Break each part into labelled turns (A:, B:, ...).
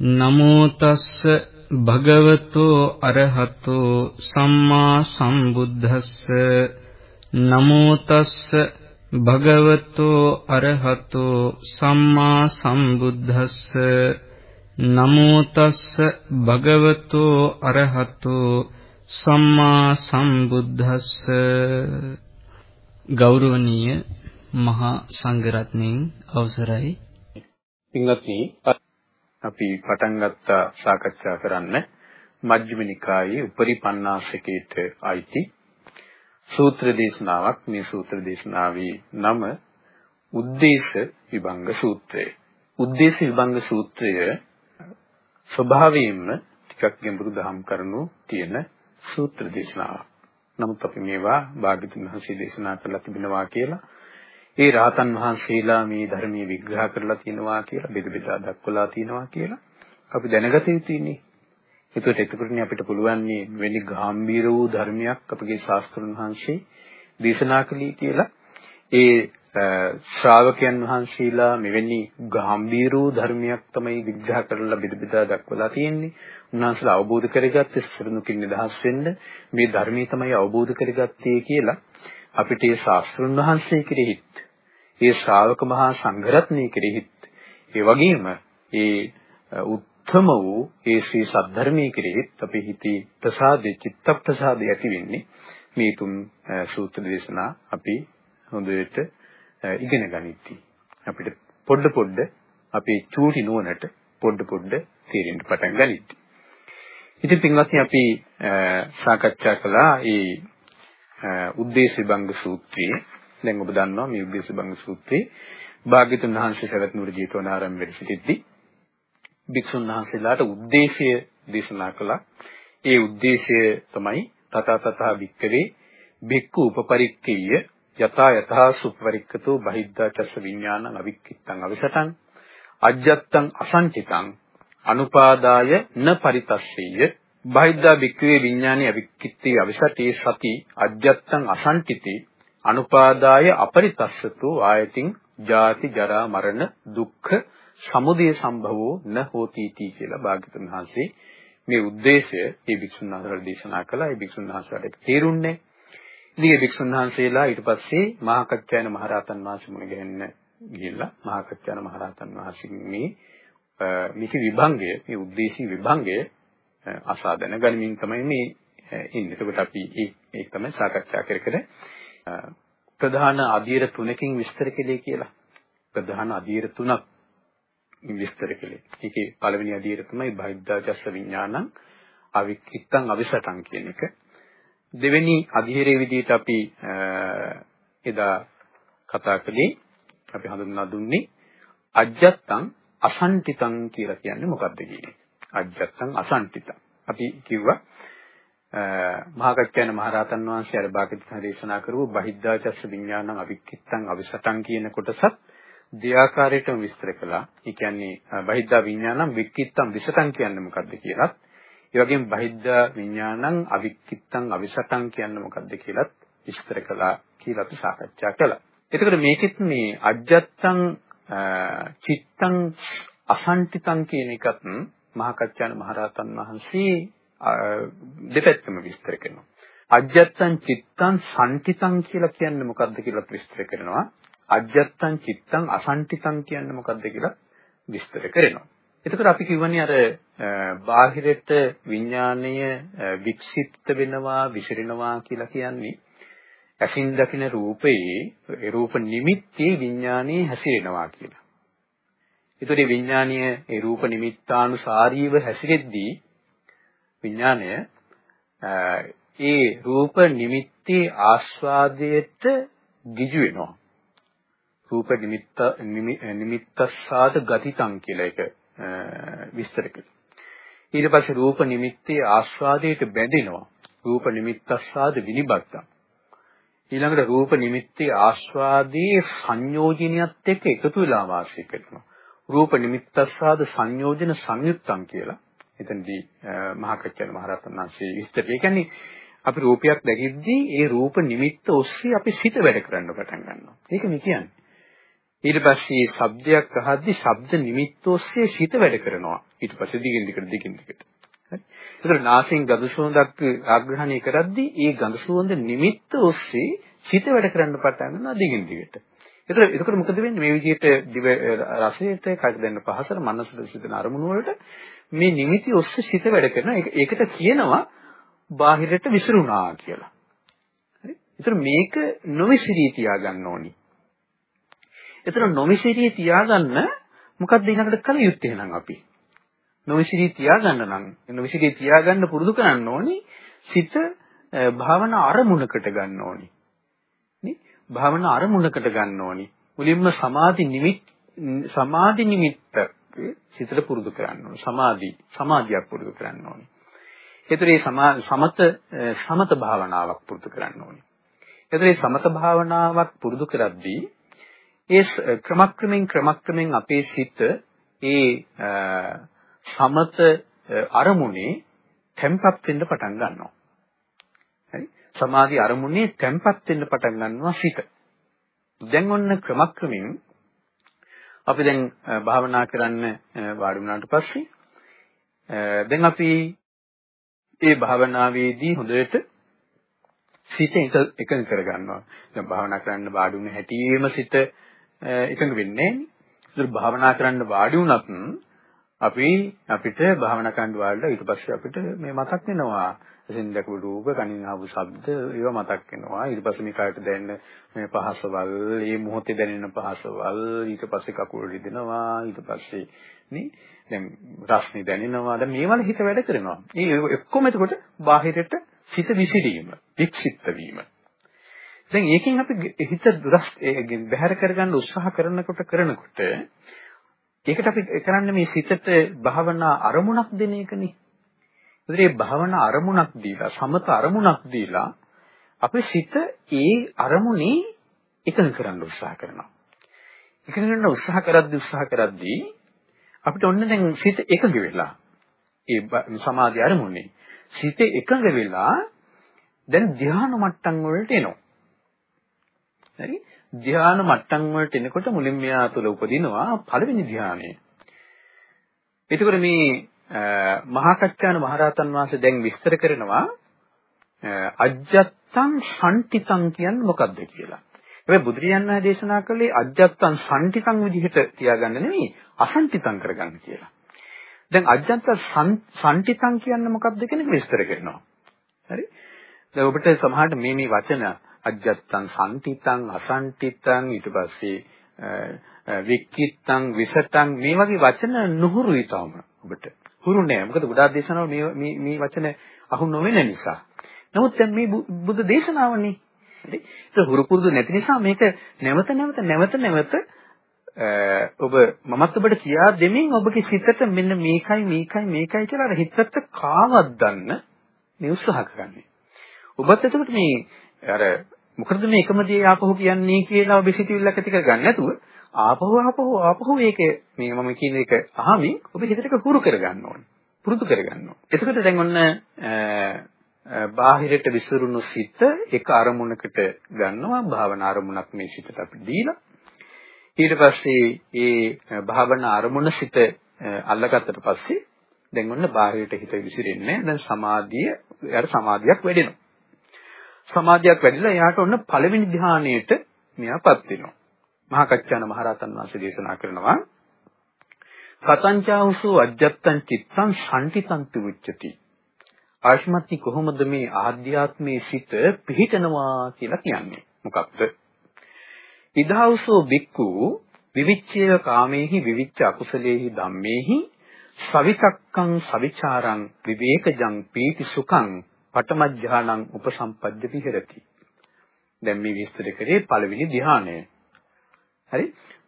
A: නමෝ තස්ස භගවතෝ අරහතෝ සම්මා සම්බුද්දස්ස. නමෝ තස්ස භගවතෝ අරහතෝ සම්මා සම්බුද්දස්ස. නමෝ තස්ස භගවතෝ අරහතෝ සම්මා සම්බුද්දස්ස. ගෞරවනීය මහා සංඝරත්නයන් අවසරයි.
B: පින්වත්නි අපි පටන් ගත්ත සාකච්ඡා කරන්න මජ්ක්‍ධිම නිකායේ උපරිපන්නාසකේට අයිති සූත්‍ර දේශනාවක් මේ සූත්‍ර දේශනාවේ නම උද්දේශ විභංග සූත්‍රය. උද්දේශ විභංග සූත්‍රය ස්වභාවයෙන්ම ටිකක් ගැඹුරු දහම් කරුණු තියෙන සූත්‍ර දේශනාවක්. නමුත් අපි මේවා භාග්‍යතුන් වහන්සේ දේශනා කරලා තිබෙනවා කියලා ඒ රාතන් වහන්සේලා මේ ධර්මයේ විග්‍රහ කරලා තියෙනවා කියලා බෙද බෙදා දක්වලා තියෙනවා කියලා අපි දැනගත යුතුයිනේ. ඒකට එතකොටනේ අපිට පුළුවන් මේ වෙලි ගැඹීර වූ ධර්මයක් අපගේ ශාස්ත්‍රඥ වහන්සේ දේශනා කළේ කියලා ඒ ශ්‍රාවකයන් වහන්සේලා මෙවැනි ගැඹීර වූ ධර්මයක් තමයි විග්‍රහ කරලා බෙද බෙදා දක්වලා තියෙන්නේ. උන්වහන්සේලා අවබෝධ කරගත්තේ සරණුකින් නිදහස් වෙන්න මේ ධර්මයේ තමයි අවබෝධ කරගත්තේ කියලා අපිට ඒ ශාස්ත්‍රඥ වහන්සේ කෙරෙහිත් ඒ ශ්‍රාවක මහා සංඝරත්නය කෙරෙහිත් ඒ වගේම ඒ උත්තම වූ ඒ ශ්‍රී සද්ධර්මයේ කෙරෙහිත් අපේ හිතේ ප්‍රසාදේ චිත්ත ප්‍රසාදේ ඇති වෙන්නේ මේ තුන් සූත්‍ර දේශනා අපි හොඳට ඉගෙන ගනිත්ටි අපිට පොඩ පොඩ අපේ චූටි නුවණට පොඩ පොඩ තේරෙන්න පටන් ගනිත්ටි ඉතින් පින්වත්නි අපි සාකච්ඡා කළා ඒ උද්දේශ විභංග සූත්‍රයේ දැන් ඔබ දන්නවා මේ උද්දේශ විභංග සූත්‍රයේ භාග්‍යතුන් වහන්සේ සවැත් නුවර ජීතවනාරාම වැඩ සිටිද්දී භික්ෂුන් වහන්සේලාට උද්දේශය දේශනා කළා. ඒ උද්දේශය තමයි තථා තථා භික්කවේ භික්ඛු උපපරික්ඛීය යතා යතා සුපරික්ඛතෝ බහිද්ධා චස්ස විඥානං අවික්කිත්තං අවිසටං අජ්ජත්තං අසංචිතං අනුපාදාය න පරිතස්සෙය්‍ය බහිද්ධා භික්ඛවේ විඥානේ අවික්කිත්තේ අවිසටේ සති අජ්ජත්තං අසංචිතේ අනුපාදාය අපරිතස්සතු ආයතින් ජාති ජරා මරණ දුක්ඛ සමුදය සම්භවෝ න හෝති इति කියලා භාග්‍යතුන් වහන්සේ මේ ಉದ್ದೇಶය මේ භික්ෂුන් වහන්සේලා දේශනා කළා. ඒ භික්ෂුන් වහන්සේලාට ඒක තේරුන්නේ. ඉතින් ඒ භික්ෂුන් වහන්සේලා ඊට පස්සේ මහා කච්චායන මහරහතන් වහන්සේ මුණ ගැහෙන්න ගිහිල්ලා මහා කච්චායන මහරහතන් වහන්සේ මේ මේක විභංගය, මේ ಉದ್ದೇಶී විභංගය අසා දැනගනිමින් තමයි මේ ඉන්නේ. එතකොට අපි ඒක තමයි සාකච්ඡා කර කර ප්‍රධාන අධීර තුනකින් විස්තර කෙලේ කියලා. ප්‍රධාන අධීර තුනක් විස්තර කෙලේ. ඒකේ පළවෙනි අධීර තමයි බහිද්ධාචස්ස විඥානං අවික්කිත්තං අවිසටං කියන එක. දෙවෙනි අධීරයේ විදිහට අපි එදා කතා කළේ අපි හඳුන්වා දුන්නේ අජ්ජත්තං අසන්තිතං කියලා කියන්නේ මොකක්ද කියන එක. අජ්ජත්තං අසන්තිතං. අපි කිව්වා මහා කච්චයන මහරහතන් වහන්සේ අර භාග්‍යවතුන් දේශනා කරපු බහිද්ධාචස්ස විඥානං අවික්කිත්තං අවිසතං කියන කොටසත් දෙආකාරයටම විස්තර කළා. ඒ කියන්නේ බහිද්ධා විඥානං වික්කිත්තං විසතං කියන්නේ මොකද්ද කියලාත් ඒ වගේම බහිද්ධා විඥානං අවික්කිත්තං අවිසතං කියන්නේ මොකද්ද කියලාත් විස්තර කළා කියලා අපි සාකච්ඡා කළා. එතකොට මේකෙත් මේ අජ්ජත්තං චිත්තං අසන්තිතං කියන එකත් මහා කච්චාන මහරහතන් වහන්සේ දෙපැත්තම විස්තර කරනවා. අජ්ජත්තං චිත්තං සම්ටිතං කියලා කියන්නේ මොකද්ද කියලා විස්තර කරනවා. අජ්ජත්තං චිත්තං අසම්ටිතං කියන්නේ මොකද්ද කියලා විස්තර කරනවා. එතකොට අපි කියවන්නේ අර බාහිරට විඥාණය වික්ෂිප්ත වෙනවා විසිරෙනවා කියලා කියන්නේ ඇසින් දකින රූපයේ ඒ රූප නිමිත්තේ විඥානයේ හැසිරෙනවා කියලා. ඒතකොට විඥානීය ඒ රූප නිමිත්තානුසාරීව හැසිරෙද්දී විඥාණය ඒ රූප නිමිත්තේ ආස්වාදයට ගිජු වෙනවා. රූප නිමිත්ත නිමිත්තස්සාද ගතිතං කියලා එක විස්තර කළා. ඊට පස්සේ රූප නිමිත්තේ ආස්වාදයට බැඳෙනවා. රූප නිමිත්තස්සාද විනිබත්තං. ඊළඟට රූප නිමිත්තේ ආස්වාදයේ සංයෝජනියත් එක්ක එකතු වෙලා වාසය කරනවා. රූප නිමිත්තස්සාද සංයෝජන සංයුත්තං කියලා එතනදී මහා කච්චන මහරහතන් වහන්සේ විස්තර. ඒ කියන්නේ අපි රූපයක් දැකිද්දී ඒ රූප නිමිත්ත ඔස්සේ අපි සිත වැඩ කරන්න පටන් ගන්නවා. ඒක මේ කියන්නේ. ඊට පස්සේ ශබ්දයක් අහද්දි ශබ්ද නිමිත්ත ඔස්සේ සිත වැඩ කරනවා. ඊට පස්සේ දිගින් දිගට දිගින් දිගට. හරි. ඒතර නාසයෙන් ගඳ සුවඳක් ආග්‍රහණය කරද්දී ඒ ගඳ සුවඳ නිමිත්ත ඔස්සේ සිත වැඩ කරන්න පටන් ගන්නවා දිගින් දිගට. ඒතර එතකොට මොකද වෙන්නේ මේ විදිහට දිව රසයට කඩ දෙන්න පහසට මනසට සිදෙන අරමුණු වලට මේ නිමිති ඔස්සේ සිත වැඩ කරන ඒකට කියනවා බාහිරට විසිරුණා කියලා. හරි? ඒතර මේක නොවිසිරී තියාගන්න ඕනි. ඒතර නොවිසිරී තියාගන්න මොකක්ද ඊළඟට කල යුත්තේ නම් අපි? නොවිසිරී තියාගන්න නම් නොවිසිරී තියාගන්න පුරුදු කරන්න ඕනි සිත භාවනා අරමුණකට ගන්න ඕනි. නේ? භාවනා අරමුණකට ගන්න ඕනි. මුලින්ම සමාධි නිමිත් සමාධි නිමිත්ත සිතට පුරුදු කරන්න ඕනි. සමාධි සමාධියක් පුරුදු කරන්න ඕනි. ඒතරේ සමත සමත භාවනාවක් පුරුදු කරන්න ඕනි. ඒතරේ සමත භාවනාවක් පුරුදු කරද්දී ඒ ක්‍රමක්‍රමෙන් ක්‍රමක්‍රමෙන් අපේ සිත ඒ සමත අරමුණේ තැම්පත් වෙන්න පටන් ගන්නවා. හරි? සමාධි අරමුණේ තැම්පත් වෙන්න පටන් ගන්නවා සිත. දැන් ඔන්න ක්‍රමක්‍රමෙන් අපි දැන් භාවනා කරන්න වාඩි වුණාට පස්සේ දැන් අපි ඒ භාවනාවේදී හොඳට සිත එකඟ කරගන්නවා. දැන් භාවනා කරන්න වාඩි වුණ හැටියෙම සිත එකඟ වෙන්නේ නැහැ. භාවනා කරන්න වාඩි වුණත් අපි අපිට භාවනා කරන්න වාඩිලා ඊට පස්සේ අපිට මේ මතක් වෙනවා. එසෙන් දැකපු රූප, කනින් ආපු ශබ්ද ඒවා මතක් වෙනවා. ඊට පස්සේ මේ කායට දැනෙන මේ පහසවල්, මේ මොහොතේ දැනෙන පහසවල්, ඊට පස්සේ කකුල රිදෙනවා, ඊට පස්සේ නේ දැන් රස්නේ දැනෙනවා. දැන් මේවල හිත වැඩ කරනවා. මේ ඔක්කොම එතකොට බාහිරට සිත විසිරීම, වික්ෂිප්ත වීම. දැන් ඒකෙන් අපි හිත දුරස් බැහැර කරගන්න උත්සාහ කරනකොට කරනකොට ඒකට අපි කරන්නේ මේ සිතට භාවනා අරමුණක් දෙන එකනේ. ඒ භාවනා අරමුණක් දීලා සමත අරමුණක් දීලා අපේ සිත ඒ අරමුණේ එකඟ කරන්න උත්සාහ කරනවා. එකඟ කරන්න උත්සාහ කරද්දී උත්සාහ කරද්දී අපිට ඔන්න දැන් සිත එකඟ වෙලා ඒ සමාධි අරමුණේ සිත එකඟ වෙලා දැන් ධ්‍යාන මට්ටම් වලට එනවා. හරි? ධ්‍යාන මට්ටම් වලට එනකොට මුලින්ම යා තුළ උපදිනවා පළවෙනි ධ්‍යානය. එතකොට මේ මහා කච්චාන මහරහතන් වහන්සේ දැන් විස්තර කරනවා අජ්ජත්තං ශන්තිතං කියන්නේ මොකක්ද කියලා. හැබැයි බුදුරජාණන් වහන්සේ දේශනා කළේ අජ්ජත්තං ශන්තිතං විදිහට තියාගන්න නෙමෙයි අසන්තිතං කරගන්න කියලා. දැන් අජ්ජත්ත ශන්තිතං කියන්නේ මොකක්ද කියන එක විස්තර කරනවා. හරි? දැන් ඔබට සමහරට මේ මේ වචන අජ්ජත්තං සම්තිතං අසන්තිතං ඊට පස්සේ වික්කිත්තං විසටං මේ වගේ වචන නුහුරුයි තාම ඔබට. හුරු නෑ. මොකද ගොඩාක් දේශනාවල මේ මේ මේ වචන අහු නොවෙන නිසා. නමුත් දැන් මේ බුදු දේශනාවනේ. හරි? ඒක හුරු පුරුදු නැති නිසා මේක නැවත නැවත නැවත නැවත ඔබ මමත් ඔබට කියා දෙමින් ඔබගේ සිතට මෙන්න මේකයි මේකයි මේකයි කියලා අර හිතට කාවද්දන්න මේ උත්සාහ කරන්නේ. ඔබත් එතකොට මේ අර මොකද මේ එකම දේ ආපහු කියන්නේ කියලා ඔබ සිතිවිල්ලක් ඇති කරගන්න නැතුව ආපහු ආපහු ආපහු මේක මේ මම කියන එක අහමින් ඔබ හිතට ඒක හුරු කරගන්න ඕනේ. පුරුදු කරගන්න ඕනේ. එතකොට දැන් ඔන්න බාහිරට විසිරුණු සිත එක අරමුණකට ගන්නවා භාවනා අරමුණක් මේ සිතට අපි දීලා ඊට පස්සේ ඒ භාවනා අරමුණ සිත අල්ලගත්තට පස්සේ දැන් ඔන්න බාහිරට හිත විසිරෙන්නේ දැන් සමාධිය එයාට සමාධියක් වැඩෙනවා සමාධියක් වැඩිලා එයාට ඔන්න පළවෙනි ධ්‍යානයට මෙයාපත් වෙනවා. මහා කච්චාන මහරහතන් වහන්සේ දේශනා කරනවා කතංචාවසෝ අජ්ජත්තං චිත්තං ශාන්තිතං තුච්චති. ආශ්මත්ති කොහොමද මේ ආධ්‍යාත්මයේ සිට පිහිටනවා කියලා කියන්නේ? මොකක්ද? ඉදහවසෝ බික්කු විවිච්ඡේව කාමේහි විවිච්ඡ අකුසලේහි ධම්මේහි සවිතක්කං සවිචාරං විවේකජං පීති සුඛං පඨම ඥානං උපසම්පජ්ජ විහෙරති. දැන් මේ විස්තර කරේ පළවෙනි ධ්‍යානය. හරි?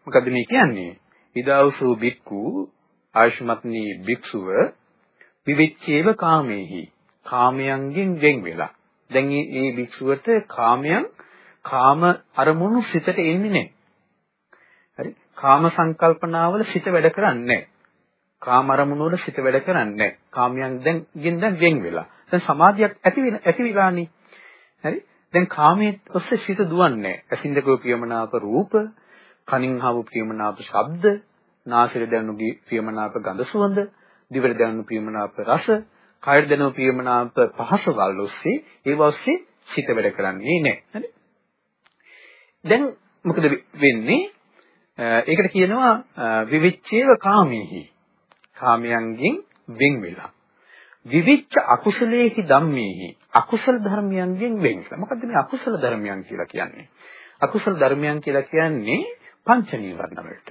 B: මොකද මේ කියන්නේ? ඉදාවසු බික්කු ආයුෂ්මත්නි භික්ෂුව විවිච්ඡේව කාමේහි කාමයන්ගෙන් වෙන් වෙලා. දැන් මේ භික්ෂුවට කාමයන් කාම අරමුණු සිතට එන්නේ නැහැ. හරි? කාම සංකල්පනාවල සිත වැඩ කරන්නේ නැහැ. කාම අරමුණු වල සිත වැඩ කරන්නේ නැහැ. කාමයන් දැන් දැන් වෙන් වෙලා. දැන් සමාධියක් ඇති වෙන ඇති විලානේ. හරි? දැන් කාමයේ ඔස්සේ සිත දුවන්නේ ඇසින්ද කෝ ප්‍රියමනාප රූප, කනින් හාව ප්‍රියමනාප ශබ්ද, නාසයට දැනුණු ප්‍රියමනාප ගඳ සුවඳ, දිවට දැනුණු ප්‍රියමනාප රස, කයට දැනුණු ප්‍රියමනාප පහසවල් ඔස්සේ ඒව ඔස්සේ සිත වැඩ කරන්නේ නැහැ. හරි? දැන් මොකද වෙන්නේ? ඒකට කියනවා විවිච්ඡේව කාමීහි. කාමයන්ගෙන් වෙන් වෙලා. විවිච්ඡ අකුසලේහි ධම්මේහි. අකුසල ධර්මයන්ගෙන් වෙන් වෙලා. මොකද්ද මේ අකුසල ධර්මයන් කියලා කියන්නේ? අකුසල ධර්මයන් කියලා කියන්නේ පංච නීවරණ වලට.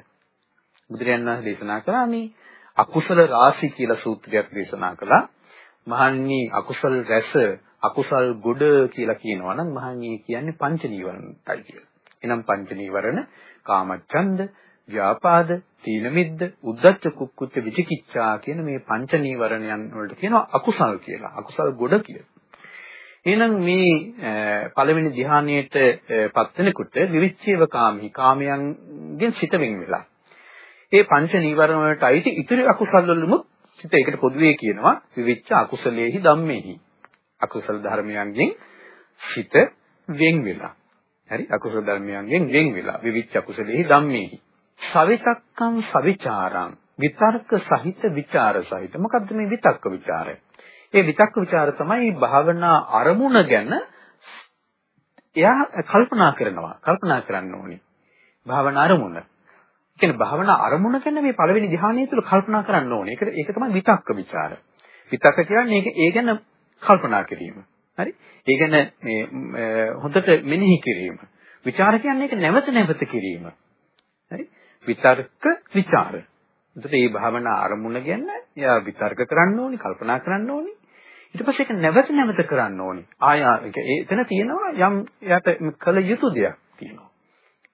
B: බුදුරජාණන් වහන්සේ දේශනා කරානේ අකුසල රාශි කියලා සූත්‍රයක් දේශනා කළා. මහන්නි අකුසල් රැස අකුසල් ගොඩ කියලා කියනවා නම් මහන්නි කියන්නේ පංච නීවරණයි කියලා. එනම් පංච නීවරණ කාමච්ඡන්ද, ව්‍යාපාද, තීන මිද්ද, උද්ධච්ච කුක්කුච්ච විචිකිච්ඡා කියන මේ පංච නීවරණයන් වලට කියනවා අකුසල් කියලා. අකුසල් ගොඩ කියලා. එහෙනම් මේ පළවෙනි ධ්‍යානයේට පත් වෙනකොට විවිච්ඡේව කාමී කාමයන්ගෙන් සිත වෙන් වෙලා. ඒ පංච නීවරණ වලට අයිති ඉතිරි අකුසල් වලමුත් සිත ඒකට පොදුවේ කියනවා විවිච්ඡ අකුසලේහි ධම්මේහි. අකුසල ධර්මයන්ගෙන් සිත වෙන් වෙලා. හරි අකුසල ධර්මයන්ගෙන් වෙන් වෙලා විවිච්ඡ අකුසලේහි ධම්මේහි. සවිතක්කං සවිචාරං විතර්ක සහිත විචාර සහිත මොකද්ද මේ විතක්ක විචාරය? ඒ විතක්ක ਵਿਚාර තමයි භාවනා අරමුණ ගැන එයා කල්පනා කරනවා. කල්පනා කරන්න ඕනේ. භාවනා අරමුණ. කියන්නේ භාවනා අරමුණ ගැන මේ පළවෙනි ධ්‍යානය තුළ කල්පනා කරන්න ඕනේ. ඒක ඒක තමයි විතක්ක ਵਿਚාර. විතක්ක කියන්නේ ඒක ඒ ගැන කල්පනා කිරීම. හරි? ඒ ගැන මේ හොඳට මෙනෙහි කිරීම. විචාර කියන්නේ ඒක නැවත නැවත කිරීම. හරි? විතර්ක විචාර. එතකොට මේ භාවනා අරමුණ ගැන එයා විතර්ක කරන්න ඕනි, කල්පනා කරන්න ඕනි. ඊට පස්සේ ඒක නැවත නැවත කරන්න ඕනි. ආය එතන තියෙනවා යම් යට කළ යුතු දෙයක් තියෙනවා.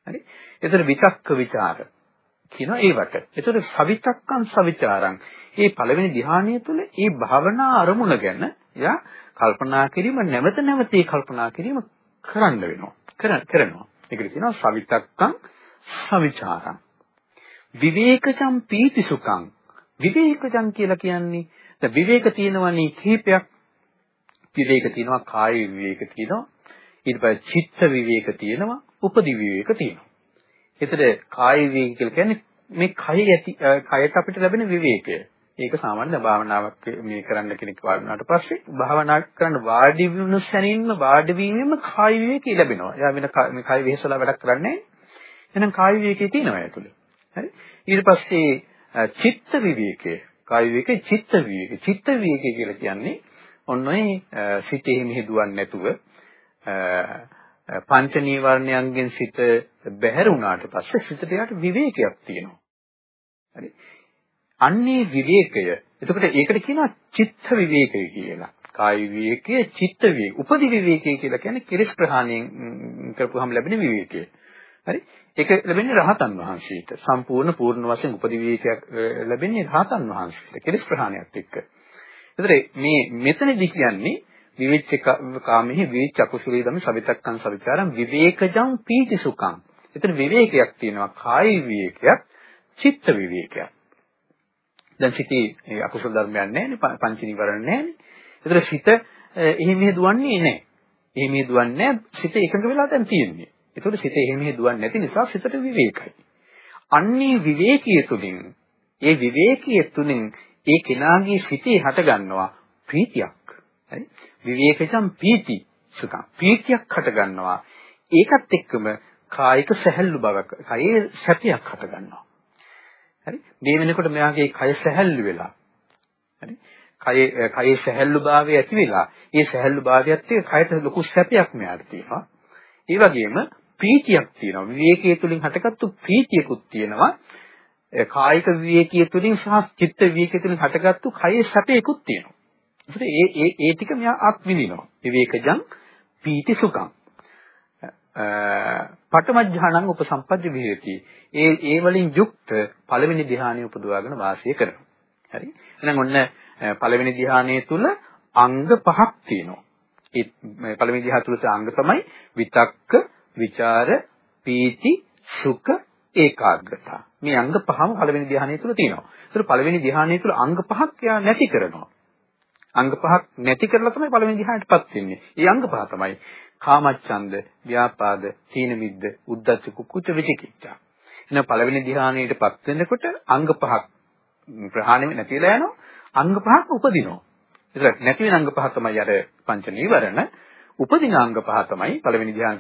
B: හරි? ඒතර විතක්ක ਵਿਚාර කියනවා ඒවට. ඒතර සවිතක්කං සවිචාරං. මේ පළවෙනි ධ්‍යානය තුළ මේ භාවනා අරමුණ ගැන එයා කල්පනා කිරීම නැවත නැවත කල්පනා කිරීම කරන්න වෙනවා. කරනවා. ඒකට කියනවා සවිතක්කං සවිචාරං. විවේකජම් පීතිසුඛං. විවේකජම් කියලා කියන්නේ දැන් විවේක තියෙනවනේ කීපයක්. විවේක තියෙනවා කාය විවේක තියෙනවා. ඊට පස්සේ චිත්ත විවේක තියෙනවා. උපදි විවේක තියෙනවා. එතකොට කාය විවේක කියලා කියන්නේ මේ කය ඇති කයට අපිට ලැබෙන විවේකය. ඒක සාමාන්‍ය භාවනාවක් මේ කරන්න කෙනෙක් වාඩිනාට පස්සේ භාවනා කරන්න වාඩි වුණු සැනින්ම වාඩි වීමෙම කාය විවේකී ලැබෙනවා. එයා වෙන මේ කාය වෙහෙසලා වැඩක් කරන්නේ නැහැ. එහෙනම් කාය විවේකී තියෙනවා ඇතුලේ. හරි? ඊට පස්සේ චිත්ත විවේකය කාය විවේකේ චිත්ත විවේකේ චිත්ත විවේකේ කියලා කියන්නේ ඔන්න ඔය සිතේ මෙහෙදුවන්නේ නැතුව පංච නීවරණයන්ගෙන් සිත බැහැර වුණාට පස්සේ සිතට යට විවේකයක් තියෙනවා. හරි. අන්නේ විවේකය. එතකොට ඒකට කියනවා චිත්ත විවේකය කියලා. කාය විවේකයේ චිත්ත විවේක. උපදි විවේකය කියලා කියන්නේ කිරිස් ප්‍රහාණයෙන් කරපුවාම ලැබෙන විවේකය. හරි? ඒක ලැබෙන්නේ රහතන් වහන්සේට. සම්පූර්ණ පූර්ණ වශයෙන් උපදිවිවේකයක් ලැබෙන්නේ රහතන් වහන්සේට. කෙලස් ප්‍රහාණයත් එක්ක. ඒතර මේ මෙතනදී කියන්නේ විවිච්ච කාමෙහි විවිච්ච අකුසලී ධම්ම සවිතක්කං සවිචාරං විවේකජං පීති සුඛං. එතන විවේකයක් තියෙනවා කාය විවේකයක්, චිත්ත විවේකයක්. දැන් සිටි අකුසල ධර්මයන් නැහැ පංච නිවරණ නැහැ. ඒතර සිත එහෙම දුවන්නේ නැහැ. එහෙම දුවන්නේ නැහැ. සිත එකඟ වෙලා දැන් තියෙන්නේ. ඒතකොට සිත එහෙම දුවන්නේ නැති නිසා සිතට විවේකයි. අන්නේ විවේකයේ තුලින් ඒ විවේකයේ තුලින් ඒ කෙනාගේ සිතේ හට ගන්නවා ප්‍රීතියක්. හරි? විවේකජම් පීති සුඛං. ප්‍රීතියක් හට ගන්නවා. ඒකත් එක්කම කායික සැහැල්ලු බවක්, කයේ සැපයක් හට ගන්නවා. හරි? මේ වෙනකොට මෙයාගේ කය සැහැල්ලු වෙලා. හරි? කයේ කයේ සැහැල්ලු භාවය ඇති වෙලා, ඒ සැහැල්ලු භාවයත් එක්ක කයට ලොකු සැපයක් මෙයාට තියෙනවා. ඒ වගේම ප්‍රීතියක් තියෙනවා. විවේකයේ තුලින් හටගත්තු ප්‍රීතියකුත් තියෙනවා. කායික විවේකයේ තුලින් සහ චිත්ත විවේකයේ තුලින් හටගත්තු කයේ සැපයකුත් තියෙනවා. ඒකට ඒ ඒ ඒ ටික මෙයා අත් විඳිනවා. විවේකජං පීති සුඛං. පඨමඥානං උපසම්පද්ද විහෙති. ඒ ඒ වලින් යුක්ත පළවෙනි ධ්‍යානය උපදවාගෙන වාසය කරනවා. හරි. එහෙනම් ඔන්න පළවෙනි ධ්‍යානයේ තුල අංග පහක් තියෙනවා. ඒ පළවෙනි ධ්‍යාන තුල අංග තමයි විතක්ක, විචාර, පීති, සුඛ, ඒකාග්‍රතාව. මේ අංග පහම පළවෙනි ධ්‍යානය තුල තියෙනවා. ඒතර පළවෙනි ධ්‍යානය තුල අංග පහක් යා නැති කරනවා. අංග පහක් නැති කරලා තමයි පළවෙනි ධ්‍යානයටපත් වෙන්නේ. ඒ අංග පහ තමයි කාමච්ඡන්ද, ව්‍යාපාද, තීන මිද්ද, උද්ධච්ච කුක්කුච්ච විචිකිච්ඡා. එන පළවෙනි ධ්‍යානයටපත් වෙනකොට අංග පහක් ප්‍රහාණය නැති වෙලා යනවා. අංග පහක් උපදිනවා. ඒක නැති වෙන අංග පහ තමයි අර පංච නීවරණ. උපදින අංග පහ තමයි පළවෙනි ධ්‍යාන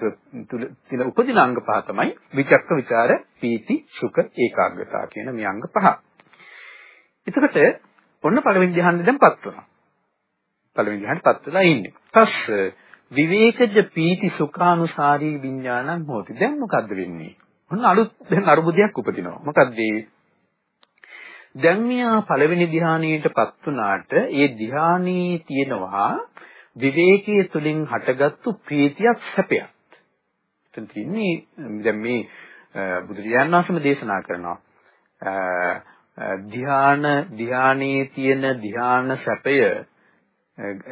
B: තුල තියෙන උපදින අංග පහ තමයි විචක්ක විචාර පීති සුඛ ඒකාග්‍රතාව කියන මේ අංග පහ. එතකොට ඔන්න පළවෙනි ධ්‍යානෙ දැන්පත් වෙනවා. පළවෙනි ධ්‍යානෙපත් වෙලා ඉන්නේ. තස්ස විවේකජ පීති සුඛානුසාරී විඥානං හෝති. දැන් මොකද්ද වෙන්නේ? ඔන්න අලුත් දැන් අරුබුදයක් උපදිනවා. මොකද්ද දැන් මෙයා පළවෙනි ධ්‍යානයටපත් වුණාට ඒ ධ්‍යානයේ තියෙනවා විවේකයේ තුලින් හටගත්තු ප්‍රීතියක් සැපයක්. එතන තියෙන්නේ දැන් මේ බුදුරජාණන් වහන්සේම දේශනා කරනවා ධ්‍යාන ධ්‍යානයේ තියෙන ධ්‍යාන සැපය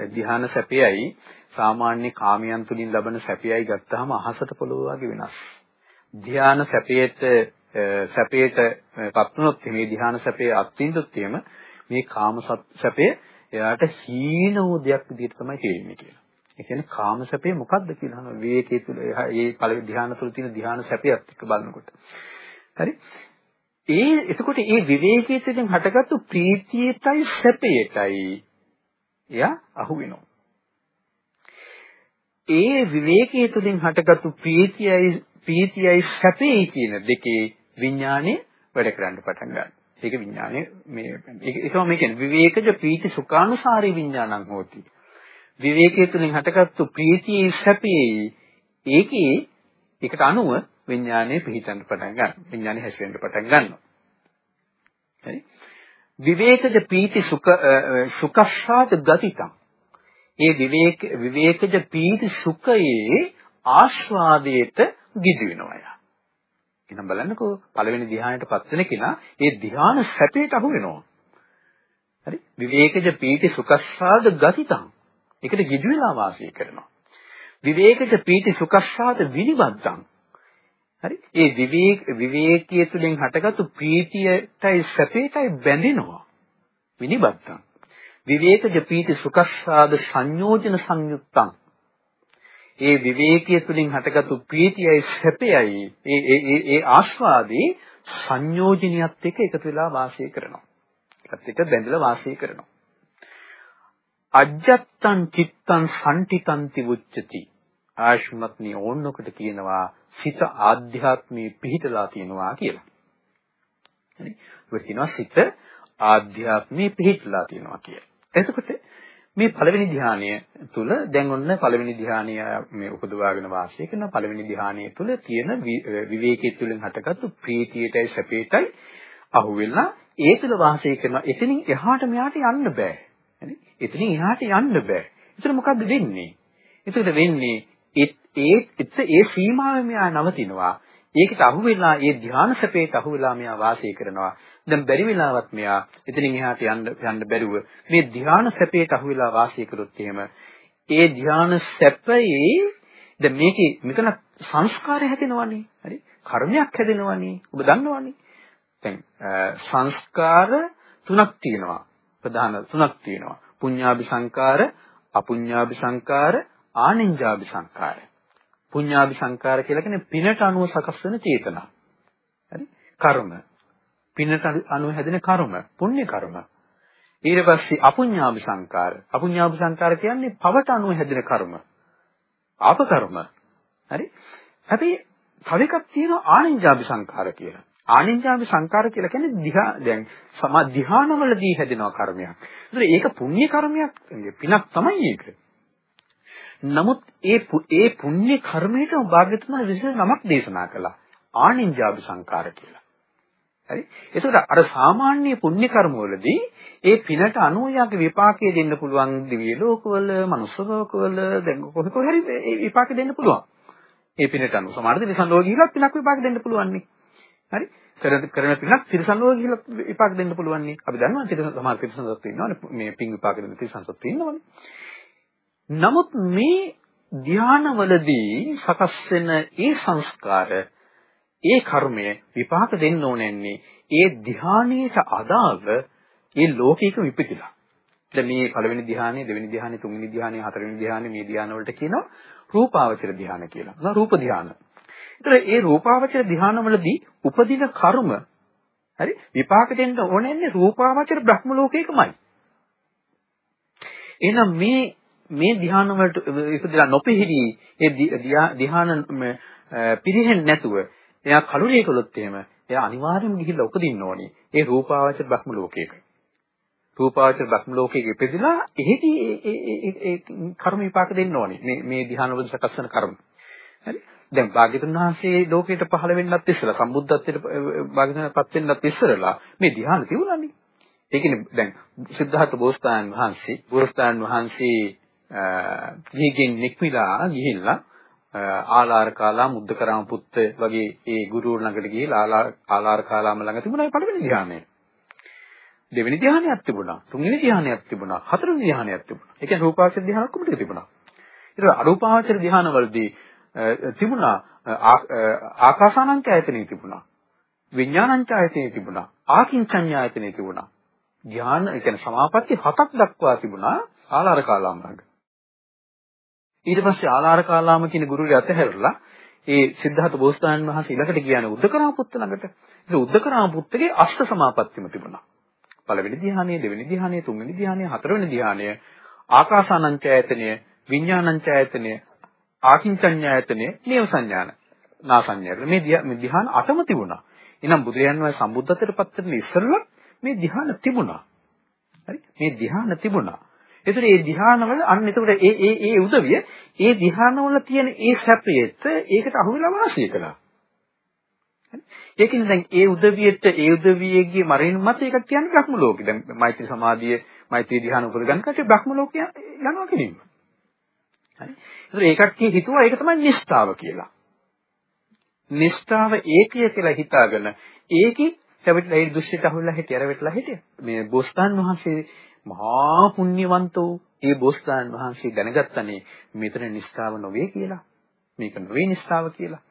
B: ධ්‍යාන සැපයයි සාමාන්‍ය කාමයන් තුලින් ලබන සැපයයි ගත්තාම අහසට පොළොව වගේ වෙනස්. ධ්‍යාන සැපයට සැපයට පත් වුණොත් මේ ධ්‍යාන සැපේ අත්විඳොත් එහෙම මේ කාම සැපේ එයාට හීන වූ දෙයක් විදිහට තමයි තේරෙන්නේ කියලා. ඒ කියන්නේ කාම සැපේ මොකක්ද කියලා අහනවා විවේකයේ තුල ඒ පළවෙනි ධ්‍යාන තුල තියෙන ධ්‍යාන සැපයත් එක්ක බලනකොට. හරි? ඒ එතකොට ඒ විවේකයේ තුලින් හටගත්තු ප්‍රීතියටයි සැපයටයි එයා අහු වෙනවා. ඒ විවේකයේ තුලින් හටගත්තු ප්‍රීතියයි ප්‍රීතියයි සැපේ කියන දෙකේ විඥානේ වැඩ කරන්න පටන් ගන්නවා. ඒක විඥානේ මේ ඒකම මේ කියන්නේ විවේකජ ප්‍රීති සුඛානුසාරී විඥානං හෝති. විවේකයේ තුලින් හටගත්තු ප්‍රීතියේ සැපේ ඒකේ ඒකට අනුව විඥානේ පිහිටන්න පටන් ගන්නවා. විඥානේ හැසිරෙන්න පටන් ගන්නවා. හරි? විවේකජ පීති සුඛ සුඛස්සාද ගතිතං. ඒ විවේක විවේකජ පීති සුඛයේ ආස්වාදයට ගිජු වෙනවා. එහෙනම් බලන්නකෝ පළවෙනි ධ්‍යානයටපත් වෙන කෙනා ඒ ධ්‍යාන සැපයට අහු වෙනවා. හරි? විවේකජ පීති සුඛස්සාද ගතිතං. ඒකට ගිජු වෙලා වාසය කරනවා. විවේකජ පීති සුඛස්සාද විනිබද්දං. හරි? ඒ විවේක විවේකයේ තුලින් හටගත්තු ප්‍රීතියටයි සැපයටයි බැඳෙනවා. විනිබද්දං. විවේකජ පීති සුඛස්සාද සංයෝජන සංයුත්තං ඒ විවේකයේ තුලින් හටගත්තු ප්‍රීතියයි සැපයයි ඒ ඒ ඒ ආස්වාදේ සංයෝජනියත් එක්ක එකතු වෙලා වාසය කරනවා. ඒකත් එක්ක බැඳලා වාසය කරනවා. අජ්ජත්තං චිත්තං සම්ටිතන්ති උච්චති. ආශ්මත්නි ඕන්නකට කියනවා සිත ආධ්‍යාත්මී පිහිටලා තියෙනවා කියලා. හරි. ඔය කියනවා සිත ආධ්‍යාත්මී පිහිටලා තියෙනවා කියලා. එතකොට මේ පළවෙනි ධ්‍යානය තුල දැන් ඔන්න පළවෙනි ධ්‍යානය මේ උපදවාගෙන වාසය කරන පළවෙනි ධ්‍යානය තුල තියෙන විවේකයේ තුලින් හටගත්තු ප්‍රීතියටයි සැපයටයි අහුවෙලා ඒ තුල වාසය කරනවා. එතනින් එහාට මෙහාට යන්න බෑ. හරි? එතනින් එහාට යන්න බෑ. එතන මොකද්ද වෙන්නේ? එතකොට වෙන්නේ ඒ ඒ සීමාවෙම මෙයා නවතිනවා. ඒකට අහු වෙලා ඒ ධ්‍යාන සැපේට අහු වෙලා මෙයා වාසය කරනවා. දැන් බැරි වෙලාවත් මෙයා එතනින් එහාට යන්න යන්න බැරුව මේ ධ්‍යාන සැපේට අහු වෙලා වාසය කළොත් එහෙම ඒ ධ්‍යාන සැපේ දැන් මේකේ මෙතන සංස්කාරය හැදෙනවනේ. හරි? කර්මයක් හැදෙනවනේ. ඔබ දන්නවනේ. දැන් සංස්කාර තුනක් තියෙනවා. ප්‍රධාන තුනක් තියෙනවා. පුඤ්ඤාභි සංකාර, අපුඤ්ඤාභි සංකාර, ආනින්ජාභි සංකාර. පුඤ්ඤාභි සංකාර කියලා කියන්නේ පිනට අනුව සකස් වෙන චේතනා. හරි? කර්ම. පිනට අනුව හැදෙන කර්ම, පුණ්‍ය කර්ම. ඊට පස්සේ අපුඤ්ඤාභි සංකාර. අපුඤ්ඤාභි සංකාර කියන්නේ පවට අනුව හැදෙන කර්ම. ආප කර්ම. හරි? හැබැයි තව එකක් තියෙනවා ආනින්ජාභි සංකාර කියලා. ආනින්ජාභි සංකාර කියලා කියන්නේ දිහා දැන් සමා ධ්‍යානවලදී හැදෙනවා කර්මයක්. ඒතර ඒක පුණ්‍ය කර්මයක් පිනක් තමයි ඒක. නමුත් ඒ ඒ පුණ්‍ය කර්මයට භාග්‍යතුන් විශේෂ නමක් දේශනා කළා. ආනින්ජාබි සංකාර කියලා. හරි? ඒතකොට අර සාමාන්‍ය පුණ්‍ය කර්මවලදී ඒ පිනට අනුයාගේ විපාකය දෙන්න පුළුවන් දිව්‍ය ලෝකවල, මනුස්ස ලෝකවල, දැන් කොහේ කොහේ හරි ඒ විපාක දෙන්න පුළුවන්. ඒ පිනට අනුව. සමහර දිවසන් ලෝක ගිහිල්ලා පිනක් විපාක දෙන්න පුළුවන් නේ. හරි? කරන කරන පිනක් තිරසන් ලෝක ගිහිල්ලා විපාක දෙන්න පුළුවන් නේ. අපි දන්නවා තිරසන් සමහර තිරසන් සත්තු ඉන්නවනේ. මේ පින් විපාක දෙන්න තිරසන් සත්තු ඉන්නවනේ. නමුත් මේ ධානවලදී සකස් වෙන ඒ සංස්කාර ඒ කර්මය විපාක දෙන්න ඕනෙන්නේ ඒ ධානයට අදාළ ඒ ලෝකයක විපතිලා. දැන් මේ පළවෙනි ධානය, දෙවෙනි ධානය, තුන්වෙනි ධානය, හතරවෙනි ධානය මේ ධාන වලට කියනවා රූපාවචර ධාන කියලා. රූප ධාන. ඒතර ඒ රූපාවචර ධානවලදී උපදින කර්ම හරි විපාක දෙන්න ඕනෙන්නේ රූපාවචර බ්‍රහ්ම ලෝකයකමයි. එහෙනම් මේ මේ ධ්‍යාන වලට ඉපදලා නොපිහිරි ඒ ධ්‍යාන පිරෙහෙන්නේ නැතුව එයා කලුරිය කළොත් එහෙම එයා අනිවාර්යයෙන්ම ගිහිල්ලා උපදින්න ඕනේ. ඒ රූපාවචර බ්‍රහ්ම ලෝකයක. රූපාවචර බ්‍රහ්ම ලෝකයක ඉපදලා එහෙදී ඒ කර්ම විපාක දෙන්න ඕනේ. මේ මේ ධ්‍යාන වල සකස් වෙන කර්ම. හරි? දැන් භාග්‍යතුන් වහන්සේ ලෝකයට පහළ වෙන්නත් ඉස්සෙල්ලා සම්බුද්ධත්වයට භාග්‍යතුන්පත් වෙන්නත් ඉස්සෙල්ලා මේ ධ්‍යාන තිබුණානේ. ඒ කියන්නේ දැන් සිද්ධාර්ථ බෝසතාණන් වහන්සේ බෝසතාණන් වහන්සේ ගිහිගෙන් නික්මිලා ගිහිල්ලා ආලාර කාලා මුද්දකරාම පුත්ත වගේ ඒ ගුරුවරු ළඟට ගිහිල්ලා ආලාර කාලාම ළඟ තිබුණා පළවෙනි ධ්‍යානය. දෙවෙනි ධ්‍යානයක් තිබුණා. තුන්වෙනි ධ්‍යානයක් තිබුණා. හතරවෙනි ධ්‍යානයක් තිබුණා. ඒ කියන්නේ රූපාවචර ධ්‍යාන ඔක්කොම ටික තිබුණා. ඊට අරූපාවචර ධ්‍යානවලදී තිබුණා ආකාසානංච ආයතනෙ තිබුණා. විඥානංච ආයතනෙ තිබුණා. ආකින්චඤ්ඤායතනෙ තිබුණා. ධ්‍යාන ඒ කියන්නේ සමාපatti හතක් දක්වා තිබුණා ආලාර කාලාම ළඟ. ඊට පස්සේ ආලාර කාලාම කියන ගුරුවරයා අතහැරලා ඒ සිද්ධාර්ථ බෝසතාණන් වහන්සේ ඊළඟට කියන්නේ උද්දකරාම පුත්ත ළඟට. ඒක උද්දකරාම පුත්තගේ අෂ්ට සමාපත්තියම තිබුණා. පළවෙනි ධ්‍යානය, දෙවෙනි ධ්‍යානය, තුන්වෙනි ධ්‍යානය, හතරවෙනි ධ්‍යානය, ආකාසානංචයතනය, විඥානංචයතනය, ආකින්චඤ්ඤායතනය, නේව සංඥාන, නාසඤ්ඤායතන. මේ ධ්‍යාන අටම තිබුණා. එහෙනම් බුදුරයන් වහන්සේ සම්බුද්ධත්වයට පත් වෙන්න ඉස්සෙල්ලා මේ ධ්‍යාන තිබුණා. හරි? මේ ධ්‍යාන තිබුණා. ඒතර මේ ධ්‍යානවල අන්න එතකොට ඒ ඒ ඒ උදවිය ඒ ධ්‍යානවල තියෙන ඒ සැපයට ඒකට අහු වෙලා වාසය කළා. ඒකින් දැන් ඒ උදවියට ඒ උදවියගේ මරින් මත එකක් කියන්නේ බ්‍රහ්ම ලෝකෙ. දැන් මෛත්‍රී සමාධිය මෛත්‍රී ධ්‍යාන උපද ගන්න කටේ බ්‍රහ්ම ලෝකය යනවා කියනවා. හරි. ඒතර ඒකක් හිතුවා ඒක තමයි නිෂ්ඨාව කියලා. නිෂ්ඨාව ඒකය කියලා හිතාගෙන ඒකේ හැබැයි ඒ දෘෂ්ටියට අහුවෙලා හිටිය අර වෙట్లా හිටිය. මේ බොස්තන් වහන්සේ මහා පුණ්‍යවන්ත වූ ඒ බෝසතාණන් වහන්සේ දැනගත්තනේ මෙතන නිස්සාව නොවේ කියලා. මේක නොවේ නිස්සාව කියලා.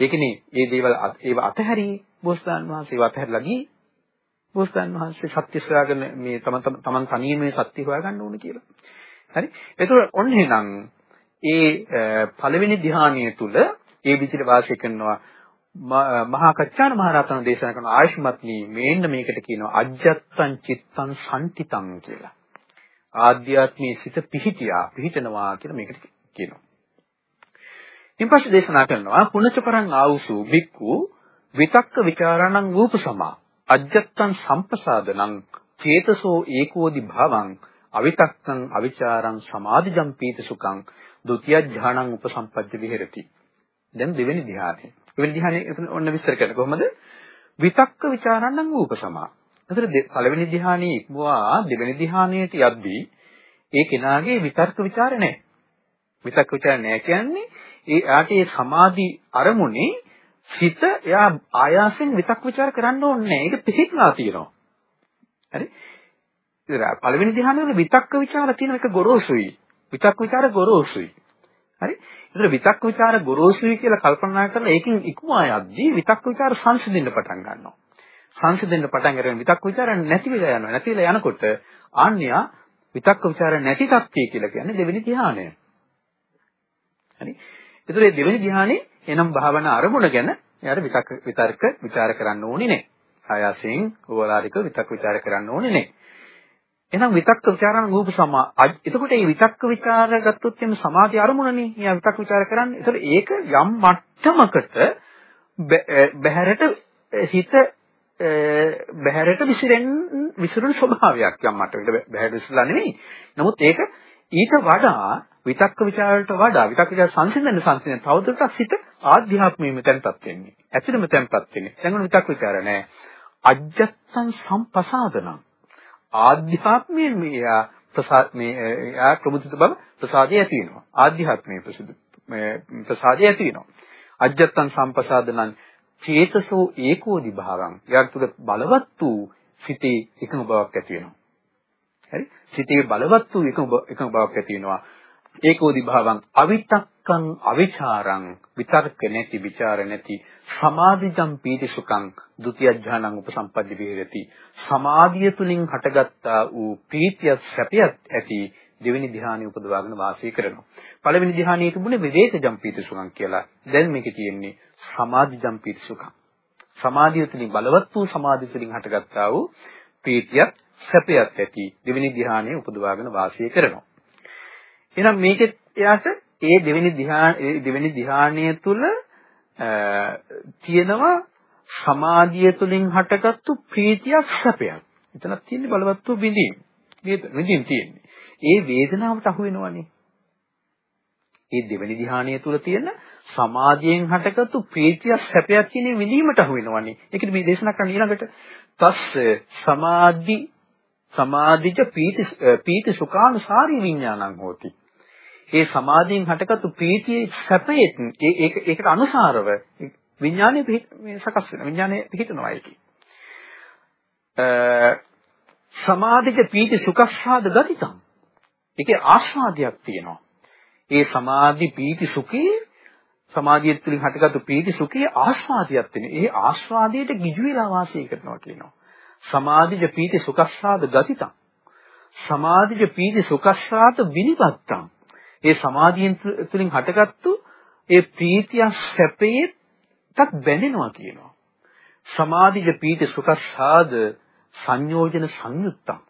B: ඒකනේ මේ දේවල් ඒව අතහැරී බෝසතාණන් වහන්සේ ඒව අතහැරලා ගියේ. බෝසතාණන් වහන්සේ සත්‍ය සොයාගෙන මේ තම තමන් තනියම මේ සත්‍ය හොයාගන්න ඕනේ කියලා. හරි? ඒතකොට ඔන්න එහෙනම් ඒ පළවෙනි ධ්‍යානය තුල ඒ විදිහට වාසය කරනවා මහා කච්චාන මහරහතන් දේශනා කරන ආයෂ්මත්නි මේන්න මේකට කියනවා අජ්ජත්තං චිත්තං සම්තිතං කියලා. ආධ්‍යාත්මී සිත පිහිටියා පිහිටනවා කියලා මේකට කියනවා. ඉන් පස්සේ දේශනා කරනවා පුණචපරං ආවුසු බික්කු විතක්ක ਵਿਚාරණං රූපසමා අජ්ජත්තං සම්පසාදනං චේතසෝ ඒකෝදි භවං අවිතක්කං අවිචාරං සමාධිජම්පීත සුඛං ဒုတိ ය ඥානං උපසම්පජ්ජ විහෙරති. දැන් දෙවෙනි ධ්‍යානය. දෙවෙනි ධ්‍යානය එතන ඔන්න විස්තර කරන කොහොමද? විතක්ක ਵਿਚාරණං ූපසමා. එතන පළවෙනි ධ්‍යානෙ ඉක්මවා දෙවෙනි ධ්‍යානයට යද්දී ඒ කෙනාගේ විතර්ක ਵਿਚාර නැහැ. විතක්ක ਵਿਚාර නැහැ කියන්නේ ඒ ආට ඒ සමාධි අරමුණේ සිත එයා ආයාසෙන් විතක් ਵਿਚාර කරන්න ඕනේ නැහැ. ඒක පිහිටලා තියෙනවා. හරි? පළවෙනි ධ්‍යානවල විතක්ක ਵਿਚාර තියෙන එක ගොරෝසුයි. විතක්ක ਵਿਚාර ගොරෝසුයි. හරි? ඒතර විතක් ਵਿਚාර ගොරෝසුයි කියලා කල්පනා කරලා ඒකෙන් ඉක්මවා යද්දී විතක් ਵਿਚාර සංසිඳෙන්න පටන් ගන්නවා. සංසිඳෙන්න පටන් ගන්න විතක් ਵਿਚාර නැති වෙලා යනවා. නැති වෙලා යනකොට ආන්‍යා විතක් ਵਿਚාර නැති තත්ත්වය කියලා කියන්නේ දෙවෙනි ධ්‍යානය. හරි? ඒතර මේ දෙවෙනි ධ්‍යානේ එනම් භාවනා අරමුණ ගැන එයාට විතක් විතර්ක ਵਿਚාර කරන්න ඕනේ නැහැ. ආයාසයෙන් ඕලාරික විතක් ਵਿਚාර කරන්න ඕනේ නැහැ. එහෙනම් විතක්ක ਵਿਚාරණ රූප සමා. එතකොට මේ විතක්ක ਵਿਚාර ගත්තොත් එimhe සමාධි අරමුණනේ. මෙයා විතක්ක ਵਿਚාර කරන්නේ. එතකොට ඒක යම් මට්ටමකට බහැරට හිත බහැරට විසිරෙන් විසිරුණු ස්වභාවයක් යම් මට්ටමකට බහැරට විසිරලා නෙමෙයි. නමුත් ඒක ඊට වඩා විතක්ක ਵਿਚාරවලට වඩා විතක්ක ਵਿਚාර සංසිඳන සංසිඳන තවදුරටත් හිත ආධ්‍යාත්මීයම තැන්පත් වෙන්නේ. ඇත්තටම තැන්පත් වෙන්නේ. දැන් උන විතක්ක ਵਿਚාර නෑ. අජත්තං සම්පසාදනං ආධ්‍යාත්මයෙන් මෙයා ප්‍රසාද මේ එයා ප්‍රමුදිත බව ප්‍රසාදය ඇති වෙනවා. ආධ්‍යාත්මයේ ප්‍රසිද්ධ ප්‍රසාදය ඇති වෙනවා. අජ්ජත්තං සම්පසාදනං චේතසෝ ඒකෝදි භාවං. යාර තුල බලවත් වූ සිතේ එකම බවක් ඇති වෙනවා. හරි? සිතේ බලවත් වූ එකම එකම බවක් ඇති වෙනවා. ඒකෝදි භාවං අවිතක්කං අවිචාරං විතර්ක නැති ਵਿਚාර නැති සමාධිජම් පීතිසුඛං ဒုတိ ය ඥානං උපසම්පද්දි විහෙරති. සමාධිය තුලින් හටගත්තා වූ ප්‍රීතිය සැපයත් ඇති දෙවෙනි ධ්‍යානෙ උපදවාගෙන වාසය කරනවා. පළවෙනි ධ්‍යානෙ තිබුණේ විවේකජම් පීතිසුඛං කියලා. දැන් මේකේ තියෙන්නේ සමාධිජම් පීතිසුඛං සමාධිය තුලින් බලවත් වූ සමාධිය තුලින් හටගත්තා වූ ප්‍රීතිය සැපයත් ඇති දෙවෙනි ධ්‍යානෙ උපදවාගෙන වාසය කරනවා. එහෙනම් මේකේ එයාට ඒ දෙවෙනි ධ්‍යාන දෙවෙනි ධ්‍යානය තුළ තියෙනවා සමාධිය තුළින් හටගත්තු ප්‍රීතියක් සැපයක්. එතනක් තියෙන්නේ බලවත් වූ බිඳීම. විඳින් තියෙන්නේ. ඒ වේදනාවට අහු වෙනවනේ. ඒ දෙවෙනි ධ්‍යානය තුල තියෙන සමාධියෙන් හටගත්තු ප්‍රීතිය සැපයක් කියන විඳීමට අහු වෙනවනේ. ඒකද මේ දේශනා කරන ඊළඟට තස්ස සමාධි සමාධිජ පීති පීති සුඛානුසාරී විඥානං හෝති. ඒ සමාධියෙන් හටගත්තු ප්‍රීතියේ සැපයේ ඒක ඒකට අනුසාරව විඥානය සකස් වෙනවා. විඥානය පිහිටනවා ඒකේ. සමාධික පීති සුඛස්සාද ගතිතං. ඒකේ ආස්වාදයක් තියෙනවා. ඒ සමාධි පීති සුඛේ සමාධිය තුළින් හටගත්තු පීති සුඛයේ ආස්වාදයක් තියෙන. ඒ ආස්වාදයට ගිජු වෙලා වාසය කරනවා කියනවා. සමාධිජ පීති සුඛස්සාද ගතිතං. සමාධිජ පීති සුඛස්සාද විනිපත්තං. ඒ සමාධියෙන් තුළින් හටගත්තු ඒ ප්‍රීතිය සැපේටත් බැඳෙනවා කියනවා. සමාධිජ පීති සුඛස්සාද සංයෝජන සංයුත්තං.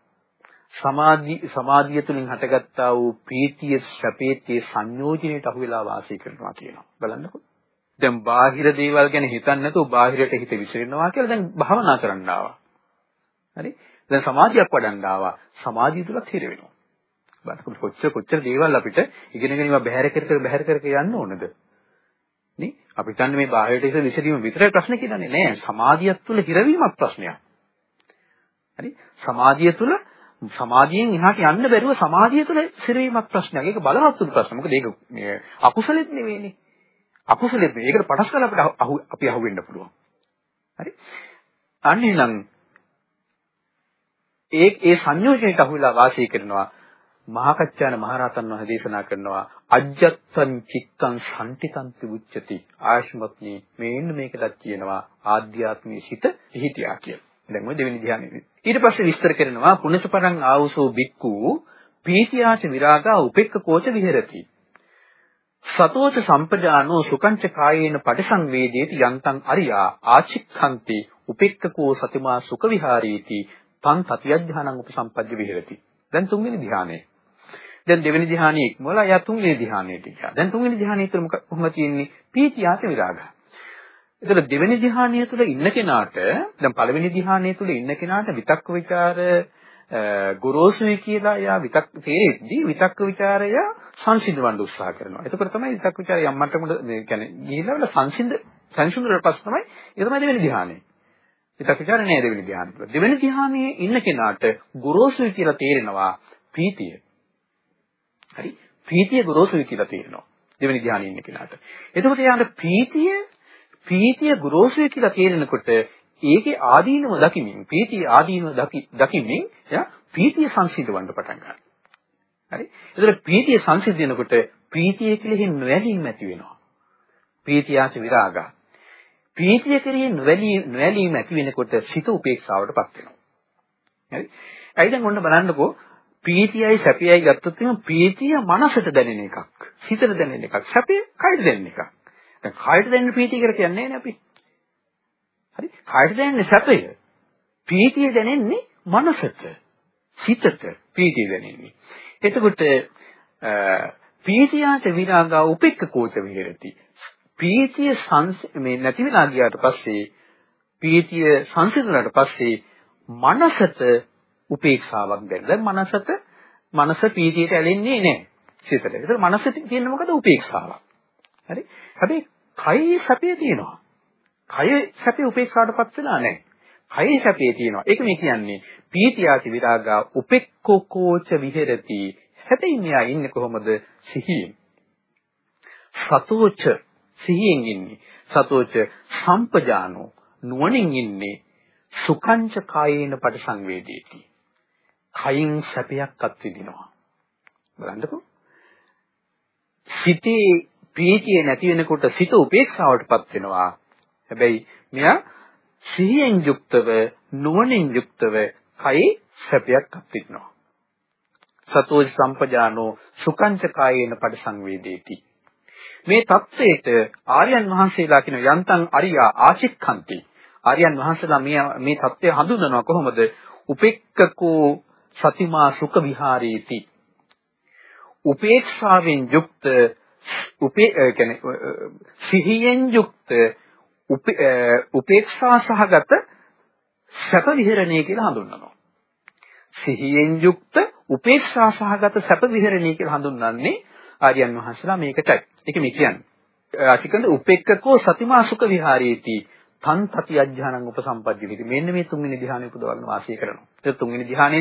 B: සමාධි සමාධිය තුළින් හටගත්තා වූ ප්‍රීතිය සැපේතේ සංයෝජනයට අහු වෙලා වාසය කරනවා කියනවා. බලන්නකෝ. දැන් බාහිර දේවල් ගැන හිතන්නේ නැතුව බාහිරට හිත විසිරෙනවා කියලා දැන් භාවනා කරන්න ආවා. හරි? දැන් සමාධියක් වඩන්න ආවා. සමාධිය තුලත් හිර වෙනවා. බලන්න කොච්චර කොච්චර දේවල් අපිට ඉගෙනගෙන ඒවා බැහැර කර කර බැහැර කර කර යන්න ඕනද නේ අපි හිතන්නේ මේ බාහිරට ඉත විසිරීම විතරයි ප්‍රශ්න කියන්නේ නෑ සමාධියක් තුල හිරවීමක් ප්‍රශ්නයක් හරි සමාධිය තුල සමාධියෙන් එහාට යන්න බැරුව සමාධිය තුල සිරවීමක් ප්‍රශ්නයක්. ඒක බලවත් වූ ප්‍රශ්න. මොකද ඒක මේ අකුසලෙත් නෙවෙයිනේ. අකුසලෙත් නෙවෙයි. ඒකට පටස් කරලා අපිට අපි අහුවෙන්න පුළුවන්. හරි? අන්නේ නම් ඒ ඒ සංයෝජනයට අහුවෙලා වාසය කරනවා මහකච්චාන මහරහතන් වහන්සේ දේශනා කරනවා අජ්ජත්තං චිත්තං සම්ටිතන්ති උච්චති ආයෂ්මත්නි මේන්න මේකටත් කියනවා ආධ්‍යාත්මී සිත පිහිටියා කියලා. දැන් ওই දෙවෙනි ධ්‍යානෙ. ඊට පස්සේ විස්තර කරනවා පුණජපරං ආවුසෝ බික්කු පීතියාච විරාගා උපෙක්ඛකෝච විහෙරති. සතෝච සම්පජානෝ සුකංච කායේන පටිසංවේදේති යන්තං අරියා ආචික්ඛන්ති උපෙක්ඛකෝ සතිමා සුඛ විහාරීති තං තතියඥානං උපසම්පජ්ජ විහෙරති. දැන් තුන්වෙනි ධ්‍යානෙ. දැන් දෙවෙනි ධ්‍යානෙ ඉක්මවලා යා තුන්වෙනි ධ්‍යානෙට ගියා. දැන් තුන්වෙනි ධ්‍යානෙ තුළ මොකක් කොහොමද තියෙන්නේ? පීති ආස විරාගා. එතන දෙවෙනි ධ්‍යානය තුළ ඉන්න කෙනාට දැන් පළවෙනි ධ්‍යානය තුළ ඉන්න කෙනාට විතක්ක ਵਿਚාර ගොරෝසුයි කියලා එයා විතක් තේරෙද්දී විතක්ක ਵਿਚාරය සංසිඳවන්න උත්සාහ කරනවා. එතකොට තමයි විතක්ක ਵਿਚාරය යම් මට්ටමකට මේ කියන්නේ ගිහිල්ලා සංසිඳ සංසිඳුනට පස්සේ තමයි ඒ තමයි දෙවෙනි ධ්‍යානය. විතක්ක ਵਿਚාරය නෑ දෙවෙනි ධ්‍යානය. දෙවෙනි ධ්‍යානයේ ඉන්න කෙනාට ගොරෝසුයි කියලා තේරෙනවා ප්‍රීතිය. හරි? ප්‍රීතිය ගොරෝසුයි කියලා තේරෙනවා. දෙවෙනි ධ්‍යානයේ ඉන්න කෙනාට. එතකොට යාට ප්‍රීතිය ප්‍රීතිය ගොරෝසුයි කියලා තේරෙනකොට ඒකේ ආදීනව දකිමින් ප්‍රීතිය ආදීනව දකිමින් එයා ප්‍රීතිය සංසිඳවන්න පටන් ගන්නවා. හරි? ඒතර ප්‍රීතිය සංසිඳනකොට ප්‍රීතිය කෙරෙහි නොඇලීම ඇති වෙනවා. ප්‍රීතියාස විරාගා. ප්‍රීතිය කෙරෙහි නොඇලීම ඇති වෙනකොට සිත උපේක්ෂාවටපත් වෙනවා. හරි? ඇයි දැන් ඔන්න බලන්නකෝ ප්‍රීතියයි සැපයයි ගත්තොත් ප්‍රීතිය මනසට දැනෙන එකක්. සිතට දැනෙන එකක්. සැපය කයට දැනෙන එකක්. දැන් කායට දැනෙන ප්‍රීතිය කියලා කියන්නේ නැහැ අපි. හරි? කායට දැනෙන්නේ සැපය. ප්‍රීතිය දැනෙන්නේ මනසට. සිතට ප්‍රීතිය දැනෙන්නේ. එතකොට ප්‍රීතියට විරාගා උපෙක්ඛකෝච විහෙරති. ප්‍රීතිය මේ නැති වෙලා ගියාට පස්සේ ප්‍රීතිය සංසිඳුණාට පස්සේ මනසට උපේක්ෂාවක් දැනෙන. දැන් මනසට මනස ප්‍රීතියට ඇලෙන්නේ නැහැ. සිතට. ඒතර මනසට තියෙන්නේ මොකද උපේක්ෂාවක්. හරි? හැබැයි කයේ සැපේ තියෙනවා. කයේ සැපේ උපේක්ෂාටපත් වෙලා නැහැ. කයේ සැපේ තියෙනවා. ඒක මේ කියන්නේ පීතියාති විරාගා උපෙක්ඛෝච විහෙරති. හැබැයි මෙයා ඉන්නේ කොහොමද? සිහියෙන්. සතෝච සිහියෙන් ඉන්නේ. සතෝච සම්පජානෝ නුවණින් ඉන්නේ. සුඛංච කායේන පටිසංවේදේති. කයින් සැපයක් අත්විඳිනවා. බලන්නකෝ. සිතේ ප්‍රීතිය නැති වෙනකොට සිත උපේක්ෂාවටපත් වෙනවා. හැබැයි මෙයා සිහියෙන් යුක්තව නුවණින් යුක්තව කයි සැපයක් අත්විඳිනවා. සතෝජ සම්පජානෝ සුකංච කායේන පරිසංවේදේති. මේ தත්සේට ආර්යයන් වහන්සේලා කියන යන්තම් අරියා ආචික්ඛන්ති. ආර්යයන් වහන්සේලා මේ මේ தත්ත්වය හඳුන්වනවා කොහොමද? උපෙක්කකෝ සතිමා සුඛ විහාරේති උපේක්ෂාවෙන් යුක්ත උපේ කියන්නේ සිහියෙන් යුක්ත උපේක්ෂා සහගත සැප විහරණය කියලා හඳුන්වනවා සිහියෙන් යුක්ත උපේක්ෂා සහගත සැප විහරණය කියලා හඳුන්වන්නේ ආර්යයන් වහන්සේලා මේකටයි. ඒක මේ කියන්නේ. අතිකන්ද උපේක්ඛකෝ සතිමා සුඛ විහාරේති තන් තති අඥානං උපසම්පජ්ජති. මෙන්න මේ තුන්වෙනි ධ්‍යානෙ උපදවන්න වාසය කරනවා. ඒක තුන්වෙනි ධ්‍යානෙ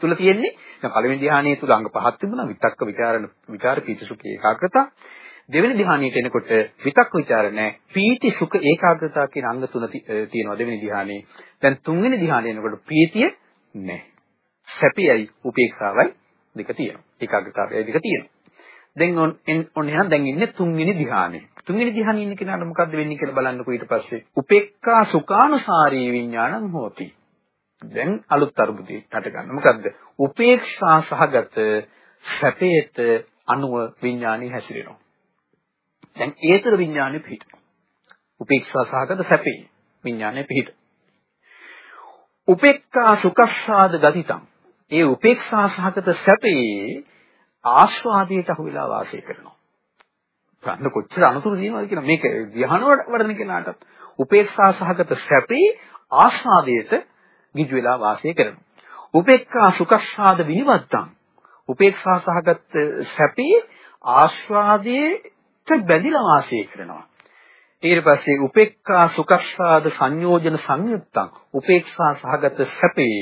B: තුල තියෙන්නේ දැන් පළවෙනි ධ්‍යානයේ තුල අංග පහක් තිබුණා විතක්ක විචාරණ විචාර පීති සුඛ ඒකාග්‍රතා දෙවෙනි ධ්‍යානයට එනකොට විතක්ක ਵਿਚාර නැහැ. පීති සුඛ ඒකාග්‍රතාව කියන අංග තුන තියෙනවා දෙවෙනි ධ්‍යානයේ. දැන් තුන්වෙනි ධ්‍යානයේ එනකොට පීතිය නැහැ. සැපයයි උපේක්ෂාවයි දෙක තියෙනවා. ඒකාග්‍රතාවයයි දෙක තියෙනවා. දැන් ඔන්න ඔන්න එහෙනම් දැන් ඉන්නේ තුන්වෙනි ධ්‍යානෙ. තුන්වෙනි ධ්‍යානෙ ඉන්න කෙනාට මොකද්ද වෙන්නේ කියලා බලන්නකෝ ඊට පස්සේ. උපේක්ඛා සුඛානුසාරී විඥානං හෝති. දැන් අලුත් අරුබුදේ හට ගන්න. මොකද්ද? උපේක්ෂා සහගත සැපයට අනුව විඥානෙ හැසිරෙනවා. දැන් ඒතර විඥානෙ පිහිටනවා. උපේක්ෂා සහගත සැපේ විඥානෙ පිහිට. උපේක්ඛා සුඛස්සාද ගතිතං ඒ උපේක්ෂා සහගත සැපේ ආස්වාදයට අහු වෙලා වාසය කරනවා. ගන්න කොච්චර අනුතුරු දිනවද කියන මේක ධ්‍යාන වඩන කෙනාට උපේක්ෂා සහගත සැපේ ආස්වාදයට ගිජු වෙලා වාසය කරනවා. උපේක්ඛා සුඛස්සාද විනිවත්තං උපේක්ෂා සහගත සැපේ ආස්වාදයට බැඳිලා වාසය කරනවා. ඊට පස්සේ උපේක්ඛා සුඛස්සාද සංයෝජන සංයුත්තං උපේක්ෂා සහගත සැපේ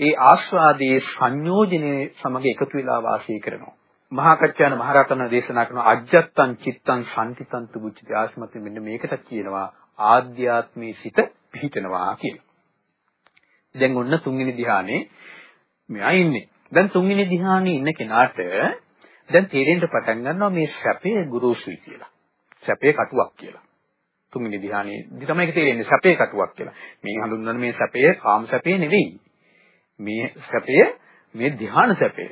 B: ඒ ආස්වාදයේ සංයෝජනයේ සමග එකතු වෙලා වාසය කරනවා. මහා කච්චාන මහරහතන දේශනා කරන අජ්ජත්තං චිත්තං සම්තිතං තුබුච්චති ආස්මත මෙන්න මේකට කියනවා ආධ්‍යාත්මී සිත පිහිටනවා කියලා. දැන් ඔන්න තුන්වෙනි ධ්‍යානේ මෙයා ඉන්නේ. දැන් තුන්වෙනි ධ්‍යානේ ඉන්න කෙනාට දැන් තේරෙන්න පටන් ගන්නවා මේ සැපේ ගුරුසුයි කියලා. සැපේ කටුවක් කියලා. තුන්වෙනි ධ්‍යානයේදී තමයි ඒක තේරෙන්නේ සැපේ කටුවක් කියලා. මේ හඳුන්වන මේ සැපය කාම සැපේ නෙවෙයි. මේ සැපය මේ ධ්‍යාන සැපය.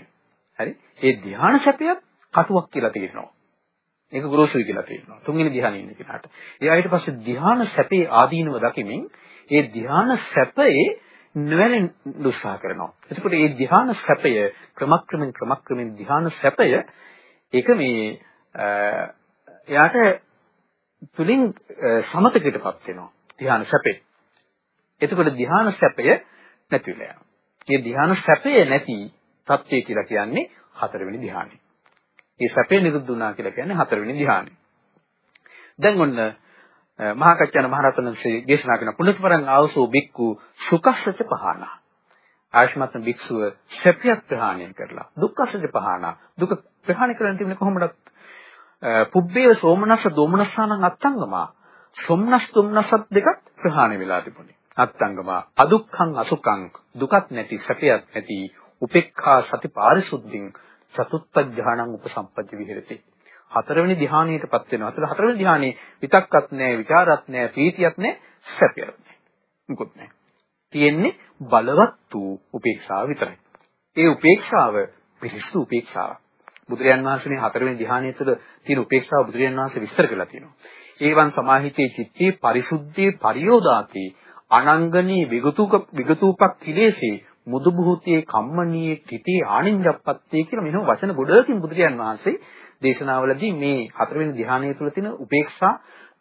B: හරි? ඒ ධ්‍යාන සැපයත් කටුවක් කියලා තේරෙනවා. ඒක ගොරෝසුයි කියලා තේරෙනවා. තුන්වෙනි ධ්‍යානෙ ඉන්න කෙනාට. එයා ඊට පස්සේ ධ්‍යාන සැපේ ආදීනව දකිමින් ඒ ධ්‍යාන සැපේ නොවැළෙන්න උත්සාහ කරනවා. එතකොට මේ ධ්‍යාන සැපය ක්‍රමක්‍රමෙන් ක්‍රමක්‍රමෙන් ධ්‍යාන සැපය ඒක මේ එයාට තුලින් සමතකයටපත් වෙනවා. ධ්‍යාන සැපේ. එතකොට ධ්‍යාන සැපය නැති වෙලා යනවා. මේ ධ්‍යාන සැපය නැති තත්ත්වය කියලා කියන්නේ හතරවෙනි ධ්‍යානෙ. මේ සැපේ නිරුද්ධ වුණා කියලා කියන්නේ හතරවෙනි ධ්‍යානෙ. දැන් ඔන්න මහා කච්චන මහරහතන් වහන්සේ දේශනා කරන පුණ්‍යපරං ආවසෝ බික්කු සුඛස්සච පහනා. ආයෂ්මත් භික්ෂුව සැපයක් ප්‍රහාණය කරලා දුක්ඛස්සච පහනා. දුක ප්‍රහාණය කරන්න තිබුණේ කොහොමද? පුබ්බේ සෝමනස්ස දෝමනස්සානං අත්තංගමා. සොම්නස් දුම්නසත් දෙකක් ප්‍රහාණය වෙලා තිබුණේ. අත්තංගමා අදුක්ඛං අසුඛං දුකක් නැති සැපයක් නැති උපේක්ඛා සති පාරිශුද්ධින් චතුත්ථ ඥානං උපසම්පජ්ජ විහෙරති හතරවෙනි ධ්‍යානයටපත් වෙනවා. අතල හතරවෙනි ධ්‍යානෙ විතක්කත් නැහැ, ਵਿਚාරත් නැහැ, ප්‍රීතියක් නැහැ, සැපයක් නැහැ. මුකුත් නැහැ. තියෙන්නේ බලවත් වූ උපේක්ෂාව විතරයි. ඒ උපේක්ෂාව පිරිසුදු උපේක්ෂාව. බුදුරයන් වහන්සේගේ හතරවෙනි ධ්‍යානය තුළ තියෙන උපේක්ෂාව බුදුරයන් වහන්සේ විස්තර කරලා තියෙනවා. ඒවන් සමාහිතේ චිත්තේ පරිසුද්ධියේ පරියෝදාති අනංගනී විගතුක විගතූපක් කිලේසේ මුදු බුහතියේ කම්මනී තිතේ ආනින්ජප්පත්තේ කියලා මෙහෙම වචන ගොඩකින් බුදුරජාන් වහන්සේ දේශනාවලදී මේ හතරවෙනි ධ්‍යානය තුළ තියෙන උපේක්ෂා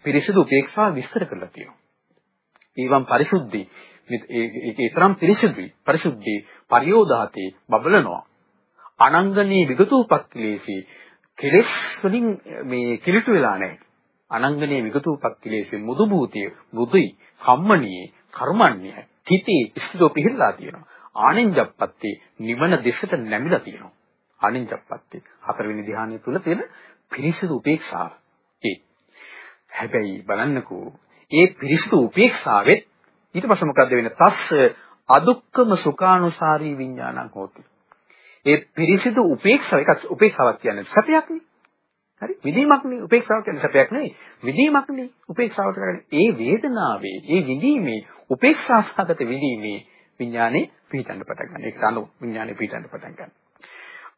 B: පිරිසිදු උපේක්ෂා විස්තර කරලා තියෙනවා. ඒවම් පරිසුද්ධි ඒකේ තරම් පිරිසිදුයි පරිසුද්ධි පරියෝදාතේ බබලනවා. අනංගනී විගතූපක් කිලේසේ කෙලෙස් වලින් මේ කිලිටු වෙලා නැහැ. අනංගනී විගතූපක් කිලේසේ මුදු භූතිය මුදුයි කම්මණියේ කර්මන්නේ හිතේ ඉස්තෝ පිහිරලා තියෙනවා. ආනෙන්ජප්පත්තේ නිවන දෙසට නැමිලා තියෙනවා. ආනෙන්ජප්පත්තේ හතරවෙනි ධ්‍යානය තුල තියෙන පිරිසිදු උපේක්ෂාව. ඒ හැබැයි බලන්නකෝ ඒ පිරිසිදු උපේක්ෂාවෙත් ඊට පස්සේ මොකද්ද වෙන්නේ? තස්ස අදුක්කම සුඛානුසාරී විඥානං හෝති. ඒ පිරිසිදු උපේක්ෂාව එකක් උපේක්ෂාවක් කියන්නේ සැපයක්නේ. හරි විදීමක් නේ උපේක්ෂාව කියන්නේ සැපයක් නෙවෙයි විදීමක් නේ උපේක්ෂාවට කරන්නේ ඒ වේදනාවේ ඒ විදීමේ උපේක්ෂාසගත විදීමේ විඥානේ පිහිටන්න පටන් ගන්න. ඒක අනු විඥානේ පිහිටන්න පටන් ගන්න.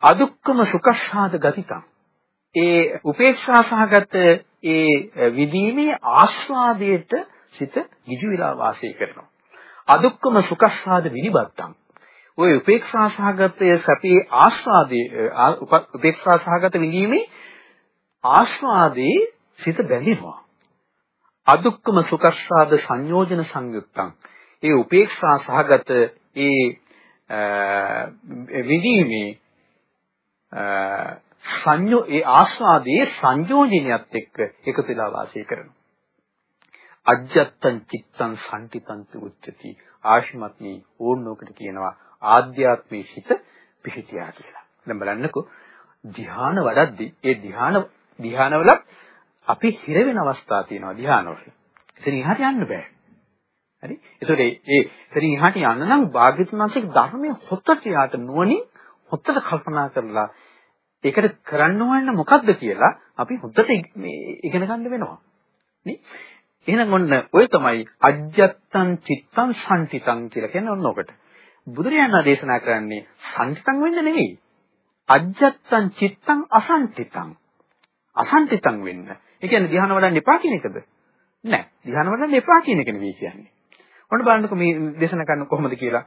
B: අදුක්කම සුඛස්සාද ගතිතං ඒ උපේක්ෂා සහගත ඒ විදීමේ ආස්වාදයට සිත ගිජු විලා වාසය කරනවා. අදුක්කම සුඛස්සාද විනිබත්තං. ওই උපේක්ෂා සහගතයේ සැපේ ආස්වාදයේ උපේක්ෂා සහගත විදීමේ ආස්වාදේ සිත බැඳෙනවා. අදුක්කම සුඛස්සාද සංයෝජන සංයුක්තං. ඒ උපේක්ෂා සහගත ඒ විදීමේ සංයෝ ඒ ආස්වාදයේ සංයෝජනයත් එක්ක එකතු වෙලා වාසය කරනවා. අජ්ජත්තං චිත්තං සම්ටිතං උච්චති ආශිමත්නි ඕනෝකට කියනවා ආධ්‍යාත්මී හිත පිහිටියා කියලා. දැන් බලන්නකෝ ධ්‍යාන වඩද්දී ඒ ධ්‍යාන ධ්‍යානවල අපි හිර වෙන අවස්ථා තියෙනවා ධ්‍යානවල. එතන ඉහට යන්න බෑ. හරි? ඒතකොට ඒ එතන ඉහට යන්න නම් භාග්‍යතුන් වහන්සේගේ ධර්මයේ හොත්තට යාට නුවණින් හොත්තට කල්පනා කරලා ඒකට කරන්න ඕන මොකද්ද කියලා අපි හොත්තට ඉගෙන ගන්න වෙනවා. නේ? එහෙනම් ඔන්න ඔය තමයි අජ්ජත්තං චිත්තං සම්ටිතං කියලා කියන්නේ ඔන්න ඔකට. බුදුරජාණන් දේශනා කරන්නේ සම්ටිතං වෙන්න නෙවෙයි. අජ්ජත්තං චිත්තං අසම්ටිතං. අසම්ටිතං වෙන්න. ඒ කියන්නේ ධ්‍යාන වඩන්න එපා කියන එකද? නෑ. ධ්‍යාන වඩන්න එපා කියන එක නෙවෙයි කියන්නේ. ඔන්න බලන්නකො මේ දේශනා කරන්න කොහොමද කියලා.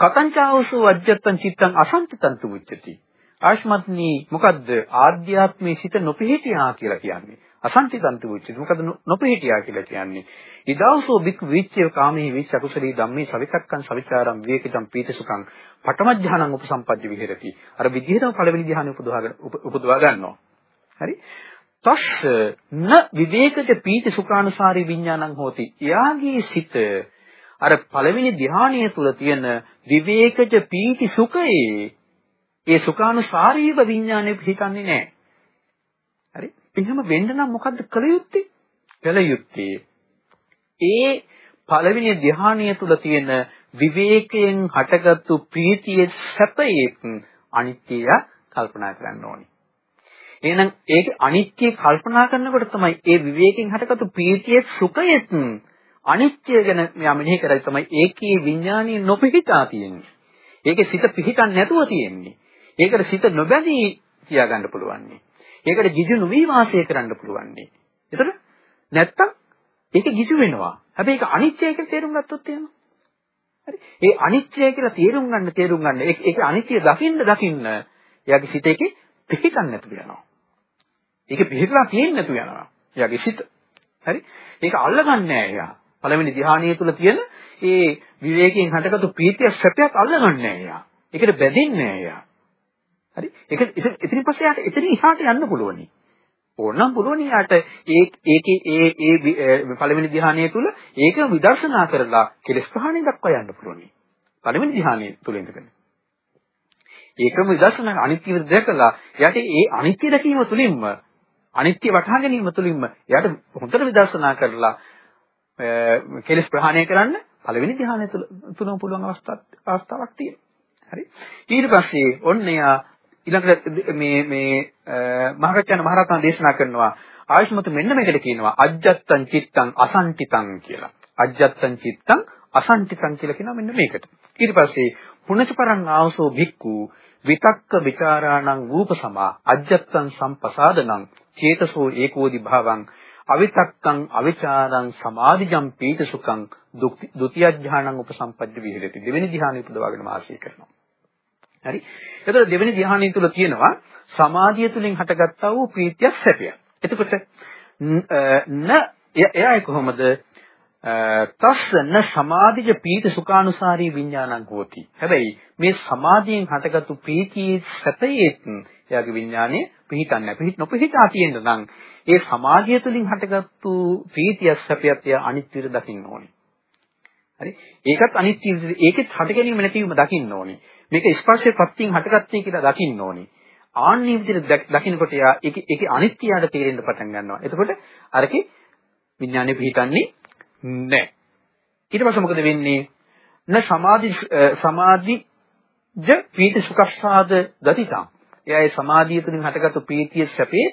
B: කතංචාවසෝ අජ්ජත්තං චිත්තං අසම්පතං තුච්චති. ආශ්මත්නි මොකද්ද ආධ්‍යාත්මයේ සිට නොපිහිටියා කියලා කියන්නේ. අසංතිතං තුච්චති. මොකද නොපිහිටියා කියලා කියන්නේ. ඉදාවසෝ බික් විච්ඡේ කාමී විච්ඡ අකුසලී ධම්මේ සවිතක්කං සවිචාරම් විවේකිතං පීතසුඛං පඨමඥානං උපසම්පජ්ජ විහෙරති. අර විදිහටම පළවෙනි ධ්‍යානෙ උපදවාගෙන උපදවා ගන්නවා. හරි? තස්ස න විවේකජ පීති සුඛානුසාරී විඥානං හෝති. එයාගේ සිත අර පළවෙනි ධානය තුල තියෙන විවේකජ පීති සුඛයේ ඒ සුඛානුසාරීව විඥානේ පිහිටන්නේ නැහැ. හරි? එහෙම වෙන්න නම් මොකද්ද කළ යුත්තේ? කළ යුත්තේ ඒ පළවෙනි ධානය තුල තියෙන විවේකයෙන් හටගත්තු ප්‍රීතියේ සැපයේ අනිත්‍යය කල්පනා කරන්න ඕනේ. එහෙනම් ඒක අනිත්‍ය කල්පනා කරනකොට තමයි ඒ විවේකයෙන් හටගත්තු ප්‍රීතියේ සුඛයෙත් අනිත්‍ය ගැන මෙයා මෙනෙහි කරලා තමයි ඒකේ විඥානීය නොපිහිටා තියෙන්නේ. ඒකේ සිත පිහිටන්නේ නැතුව තියෙන්නේ. ඒකට සිත නොබැඳී තියාගන්න පුළුවන්. ඒකට ගිජු නොවි වාසය කරන්න පුළුවන්. ඒතර නැත්තම් ඒක ගිජු වෙනවා. හැබැයි ඒක අනිත්‍යයි කියලා තේරුම් ගත්තොත් එහෙම. හරි. ඒ අනිත්‍යයි කියලා තේරුම් ගන්න තේරුම් ගන්න ඒක අනිත්‍ය දකින්න දකින්න එයාගේ සිත එකේ පිහිටන්නේ නැතුව යනවා. ඒක පිළිහිලා තියෙන්නේ නැතු යනවා. එයාගේ සිත. හරි? ඒක අල්ලගන්නේ නැහැ එයා. පළවෙනි ධ්‍යානීය තුල තියෙන ඒ විවේකයෙන් හටගත්තු ප්‍රීතිය සැපයක් අල්ලගන්නේ නැහැ එයා. ඒකට බැඳෙන්නේ නැහැ එයා. හරි? ඒක එතනින් පස්සේ යාට එතනින් එහාට යන්න පුළුවනි. ඕනනම් පුළුවනි යාට ඒ ඒකේ ඒ ඒ පළවෙනි ධ්‍යානීය තුල ඒක විදර්ශනා කරලා කෙලස් ප්‍රහාණය දක්වා යන්න පුළුවනි. පළවෙනි ධ්‍යානීය තුල ඉඳගෙන. ඒකම විදර්ශනා අනිත්‍ය දැකලා යාට ඒ අනිත්‍ය දැකීම තුලින්ම අනිත්‍ය වටහා ගැනීම තුළින්ම එයාට හොඳට විදර්ශනා කරලා කෙලස් ප්‍රහාණය කරන්න පළවෙනි ධ්‍යානය තුලම පුළුවන් අවස්ථාවක් තියෙනවා. හරි. ඊට පස්සේ ඔන්න එයා ඊළඟට මේ මේ මහරජාණන් මහරහතන් දේශනා කරනවා ආයුෂ්මතු මෙන්න මේකට කියනවා අජ්ජත්තං චිත්තං අසංටිතං කියලා. අජ්ජත්තං චිත්තං අසංටිතං කියලා කියනවා මෙන්න මේකට. ඊට පස්සේ පුණජපරං ආවසෝ භික්ඛු විතක්ක ਵਿਚාරාණං රූපසමා අජ්ජත්තං සම්පසාදනං චේතසෝ ඒකෝදි භාවං අවිතක්කං අවිචාරං සමාධිජම් පීතසුඛං ဒုတိ ය ධානං උපසම්පද්ද විහෙරති. දෙවෙනි ධානය උපදවාගෙන වාසය කරනවා. හරි? එතකොට දෙවෙනි ධානය තුල තියෙනවා සමාධිය තුලින් හටගත්තා වූ ප්‍රීතියක් සැපයක්. එතකොට න එයා කොහොමද? තස්සන සමාධිජ පීති සුඛානුසාරී විඥානං හෝති. හැබැයි මේ සමාධියෙන් හටගත්තු ප්‍රීතියේ සැපයේත් එයාගේ විඥානය පිහිටන්නේ නැහැ. පිහිට නොපිහිටා තියෙන නම් ඒ සමාධිය තුළින් හටගත්තු ප්‍රීතිය සැපයත් එයා අනිත්‍යද දකින්න ඕනේ. හරි? ඒකත් අනිත්‍ය ඒකෙත් හට ගැනීම නැතිවීම දකින්න ඕනේ. මේක ස්පර්ශයේ ප්‍රත්‍යයෙන් හටගත්තේ කියලා දකින්න ඕනේ. ආන්නේ විදිහට දකින්නකොට එයා ඒකේ ඒකේ අනිත්‍යයට තේරෙන්න පටන් ගන්නවා. එතකොට අරකේ විඥානේ පිහිටන්නේ නැහැ. ඊට පස්සේ මොකද වෙන්නේ? න සමාධි සමාධි ජ පීති සුඛස්සාද ගතිතං. එයා ඒ සමාධිය තුළින් හටගත්තු ප්‍රීතිය සැපේ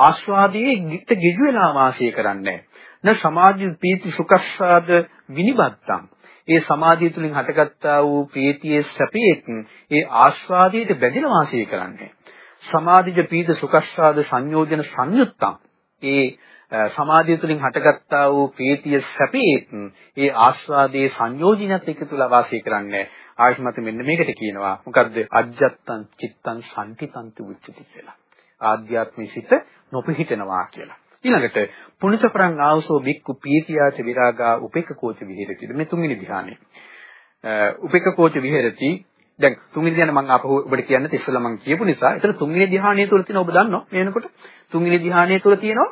B: ආස්වාදයේ ගිට ගිජු වෙලා වාසය කරන්නේ. න සමාධි පීති සුඛස්සාද විනිබත්තං ඒ සමාධිය තුලින් හටගත්තා වූ ප්‍රීතියේ සැපයේත් ඒ ආස්වාදයට බැඳින වාසය කරන්නේ. සමාධිජ පීත සුඛස්සාද සංයෝජන සංයුත්තං ඒ සමාධිය තුළින් හටගත්තා වූ ප්‍රීතිය සැපේත් ඒ ආස්වාදයේ සංයෝජනයත් එකතුලා වාසය කරන්නේ ආයෂ්මත මෙන්න මේකට කියනවා. මොකද්ද? අජ්ජත්තං චිත්තං සම්පිතන්ති උච්චති කියලා. ආධ්‍යාත්මික සිත නොපිහිටනවා කියලා. ඊළඟට පුනිතපරං ආවසෝ බික්කු පීතියාච විරාගා උපේකකෝච විහෙරති මේ තුන්වෙනි ධ්‍යානෙ උපේකකෝච විහෙරති. දැන් තුන්වෙනි ධ්‍යාන මම අපහු ඔබට කියන්න ඉස්සෙල්ලා මම කියපු නිසා. එතන තුන්වෙනි ධ්‍යානය තුල තියෙන ඔබ දන්නව? මේනකොට තුන්වෙනි ධ්‍යානය තුල තියෙනවා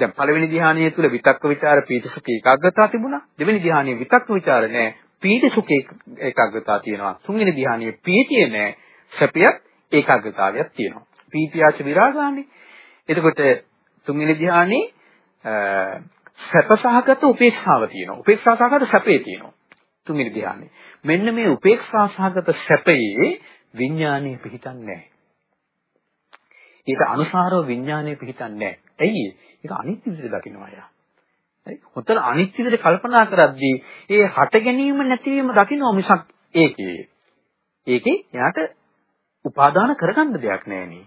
B: දැන් පළවෙනි ධ්‍යානය තුල විතක්ක ਵਿਚාර පීති සුඛ ඒකාග්‍රතාව තිබුණා. දෙවෙනි ධ්‍යානයේ විතක්ක ਵਿਚාර නැහැ. පීති සුඛ ඒකාග්‍රතාව තියෙනවා. තුන්වෙනි ධ්‍යානයේ පීතිය නැහැ. සැපියත් ඒකාග්‍රතාවයක් තියෙනවා. පීතියාච විරාගානේ. එතකොට තුන්වෙනි ධ්‍යානයේ සැපසහගත උපේක්ෂාව තියෙනවා. උපේක්ෂාසහගත සැපේ තියෙනවා. තුන්වෙනි ධ්‍යානයේ. මෙන්න මේ උපේක්ෂාසහගත සැපයේ විඥානය පිහිටන්නේ නැහැ. ඊට අනුසාරව විඥානය පිහිටන්නේ නැහැ. ඇයි ඒක අනිත්‍ය විදිහට දකින්නවා යා. හරි. උතන අනිත්‍ය විදිහට කල්පනා කරද්දී ඒ හට ගැනීම නැතිවීම දකින්න මිසක් ඒකේ ඒකේ එයාට උපාදාන කරගන්න දෙයක් නැහැ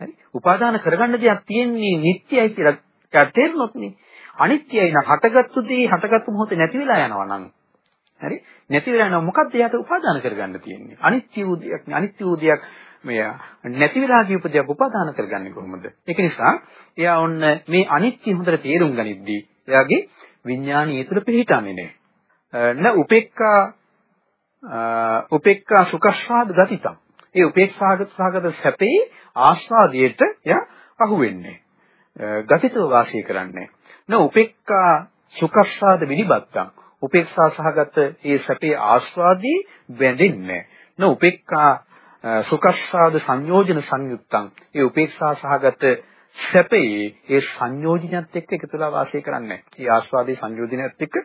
B: හරි. උපාදාන කරගන්න දෙයක් තියෙන්නේ නිට්ටයයි කියලා තේරුනොත් නේ. අනිත්‍යයි නම් හටගත්තු දේ හටගත්තු මොහොතේ නැති වෙලා යනවා නම්. හරි. නැති වෙලා යනවා මොකද්ද එයාට උපාදාන කරගන්න තියෙන්නේ? අනිත්‍ය වූ දෙයක් අනිත්‍ය වූ දෙයක් මේ නැති වෙලා ගිය උපදයක් උපාදාන කරගන්නේ කොහොමද? ඒක නිසා එයා ඔන්න මේ අනිත්‍ය හොඳට තේරුම් ගනිද්දී එයාගේ විඥානය ඒ තුළ පිහිටන්නේ නැහැ. න උපේක්ඛා උපේක්ඛා සුඛස්වාද ගතිතං. ඒ උපේක්ෂාගත සාගත සැපේ ආස්වාදයට එයා අහු වෙන්නේ. ගතිතව වාසය කරන්නේ. න උපේක්ඛා සුඛස්වාද විනිබත්තං. උපේක්ෂා සහගත ඒ සැපේ ආස්වාදී බැඳෙන්නේ. න උපේක්ඛා සුඛස්සාද සංයෝජන සංයුත්තං ඒ උපේක්ෂා සහගත සැපේ ඒ සංයෝජනයත් එක්ක එකතුලා වාසය කරන්නේ නැහැ. ඒ ආස්වාදයේ සංයෝජනයත් එක්ක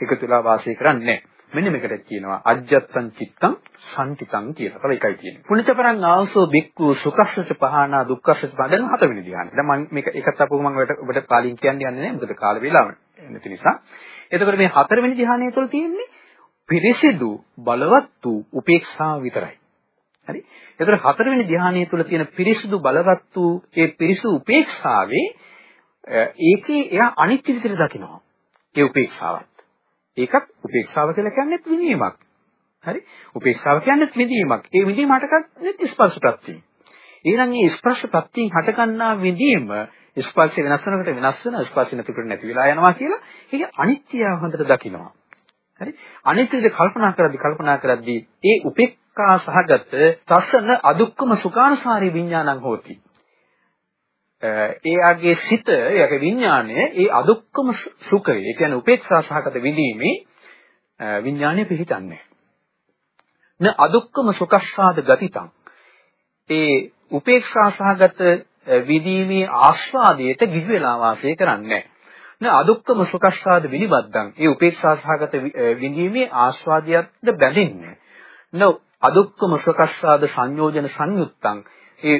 B: එකතුලා වාසය කරන්නේ මෙන්න මේකට කියනවා අජ්ජත්තං චිත්තං සම්තිතං කියලා. තව එකයි තියෙන්නේ. පුණිතපරං ආවසෝ බික්කු සුඛස්සච පහනා දුක්ඛස්සච පදන් හතවෙනි ධ්‍යානෙ. දැන් මම මේක එකත් අපුව මම ඔබට ඔබට කාලින් කියන්න යන්නේ නැහැ. මොකද කාල වේලාව නැති නිසා. එතකොට මේ හතරවෙනි ධ්‍යානය තුළ තියෙන්නේ පිරිසිදු බලවත් වූ උපේක්ෂාව විතරයි. හරි. ඒතර හතරවෙනි ධ්‍යානය තුල තියෙන පිරිසුදු බලවත් වූ ඒ පිරිසුදු උපේක්ෂාවේ ඒකේ එයා අනිත්‍ය විදිහට දකිනවා. ඒ උපේක්ෂාවත්. ඒකත් උපේක්ෂාව කියලා කියන්නේ විඳීමක්. හරි. උපේක්ෂාව කියන්නේ විඳීමක්. ඒ විඳීම හටගන්නේ ස්පර්ශ ප්‍රත්‍යයෙන්. එහෙනම් මේ ස්පර්ශ ප්‍රත්‍යයෙන් හටගන්නා විඳීම ස්පර්ශය වෙනස් වෙනකොට වෙනස් වෙන ස්පර්ශ නැතිකොට නැති වෙලා යනවා කියලා ඒක අනිත්‍යව හොඳට දකිනවා. හරි. අනිත්‍යද කල්පනා කරද්දී කල්පනා කරද්දී ඒ උපේක් දුක්ඛා සහගත තසන අදුක්කම සුඛානුසාරී විඥානං හෝති. එයාගේ සිත, එයාගේ විඥානය ඒ අදුක්කම සුඛය, ඒ කියන්නේ උපේක්ෂා සහගත විඳීමේ විඥානය පිහිටන්නේ. න අදුක්කම සුඛස්සාද ගතිතං. ඒ උපේක්ෂා සහගත විඳීමේ ආස්වාදයට ගිහි වෙලා වාසය කරන්නේ න අදුක්කම සුඛස්සාද විනිබද්දං. ඒ උපේක්ෂා සහගත විඳීමේ ආස්වාදයට බැඳෙන්නේ. න අදුක්කම සකස්සාද සංයෝජන සංයුත්තං ඒ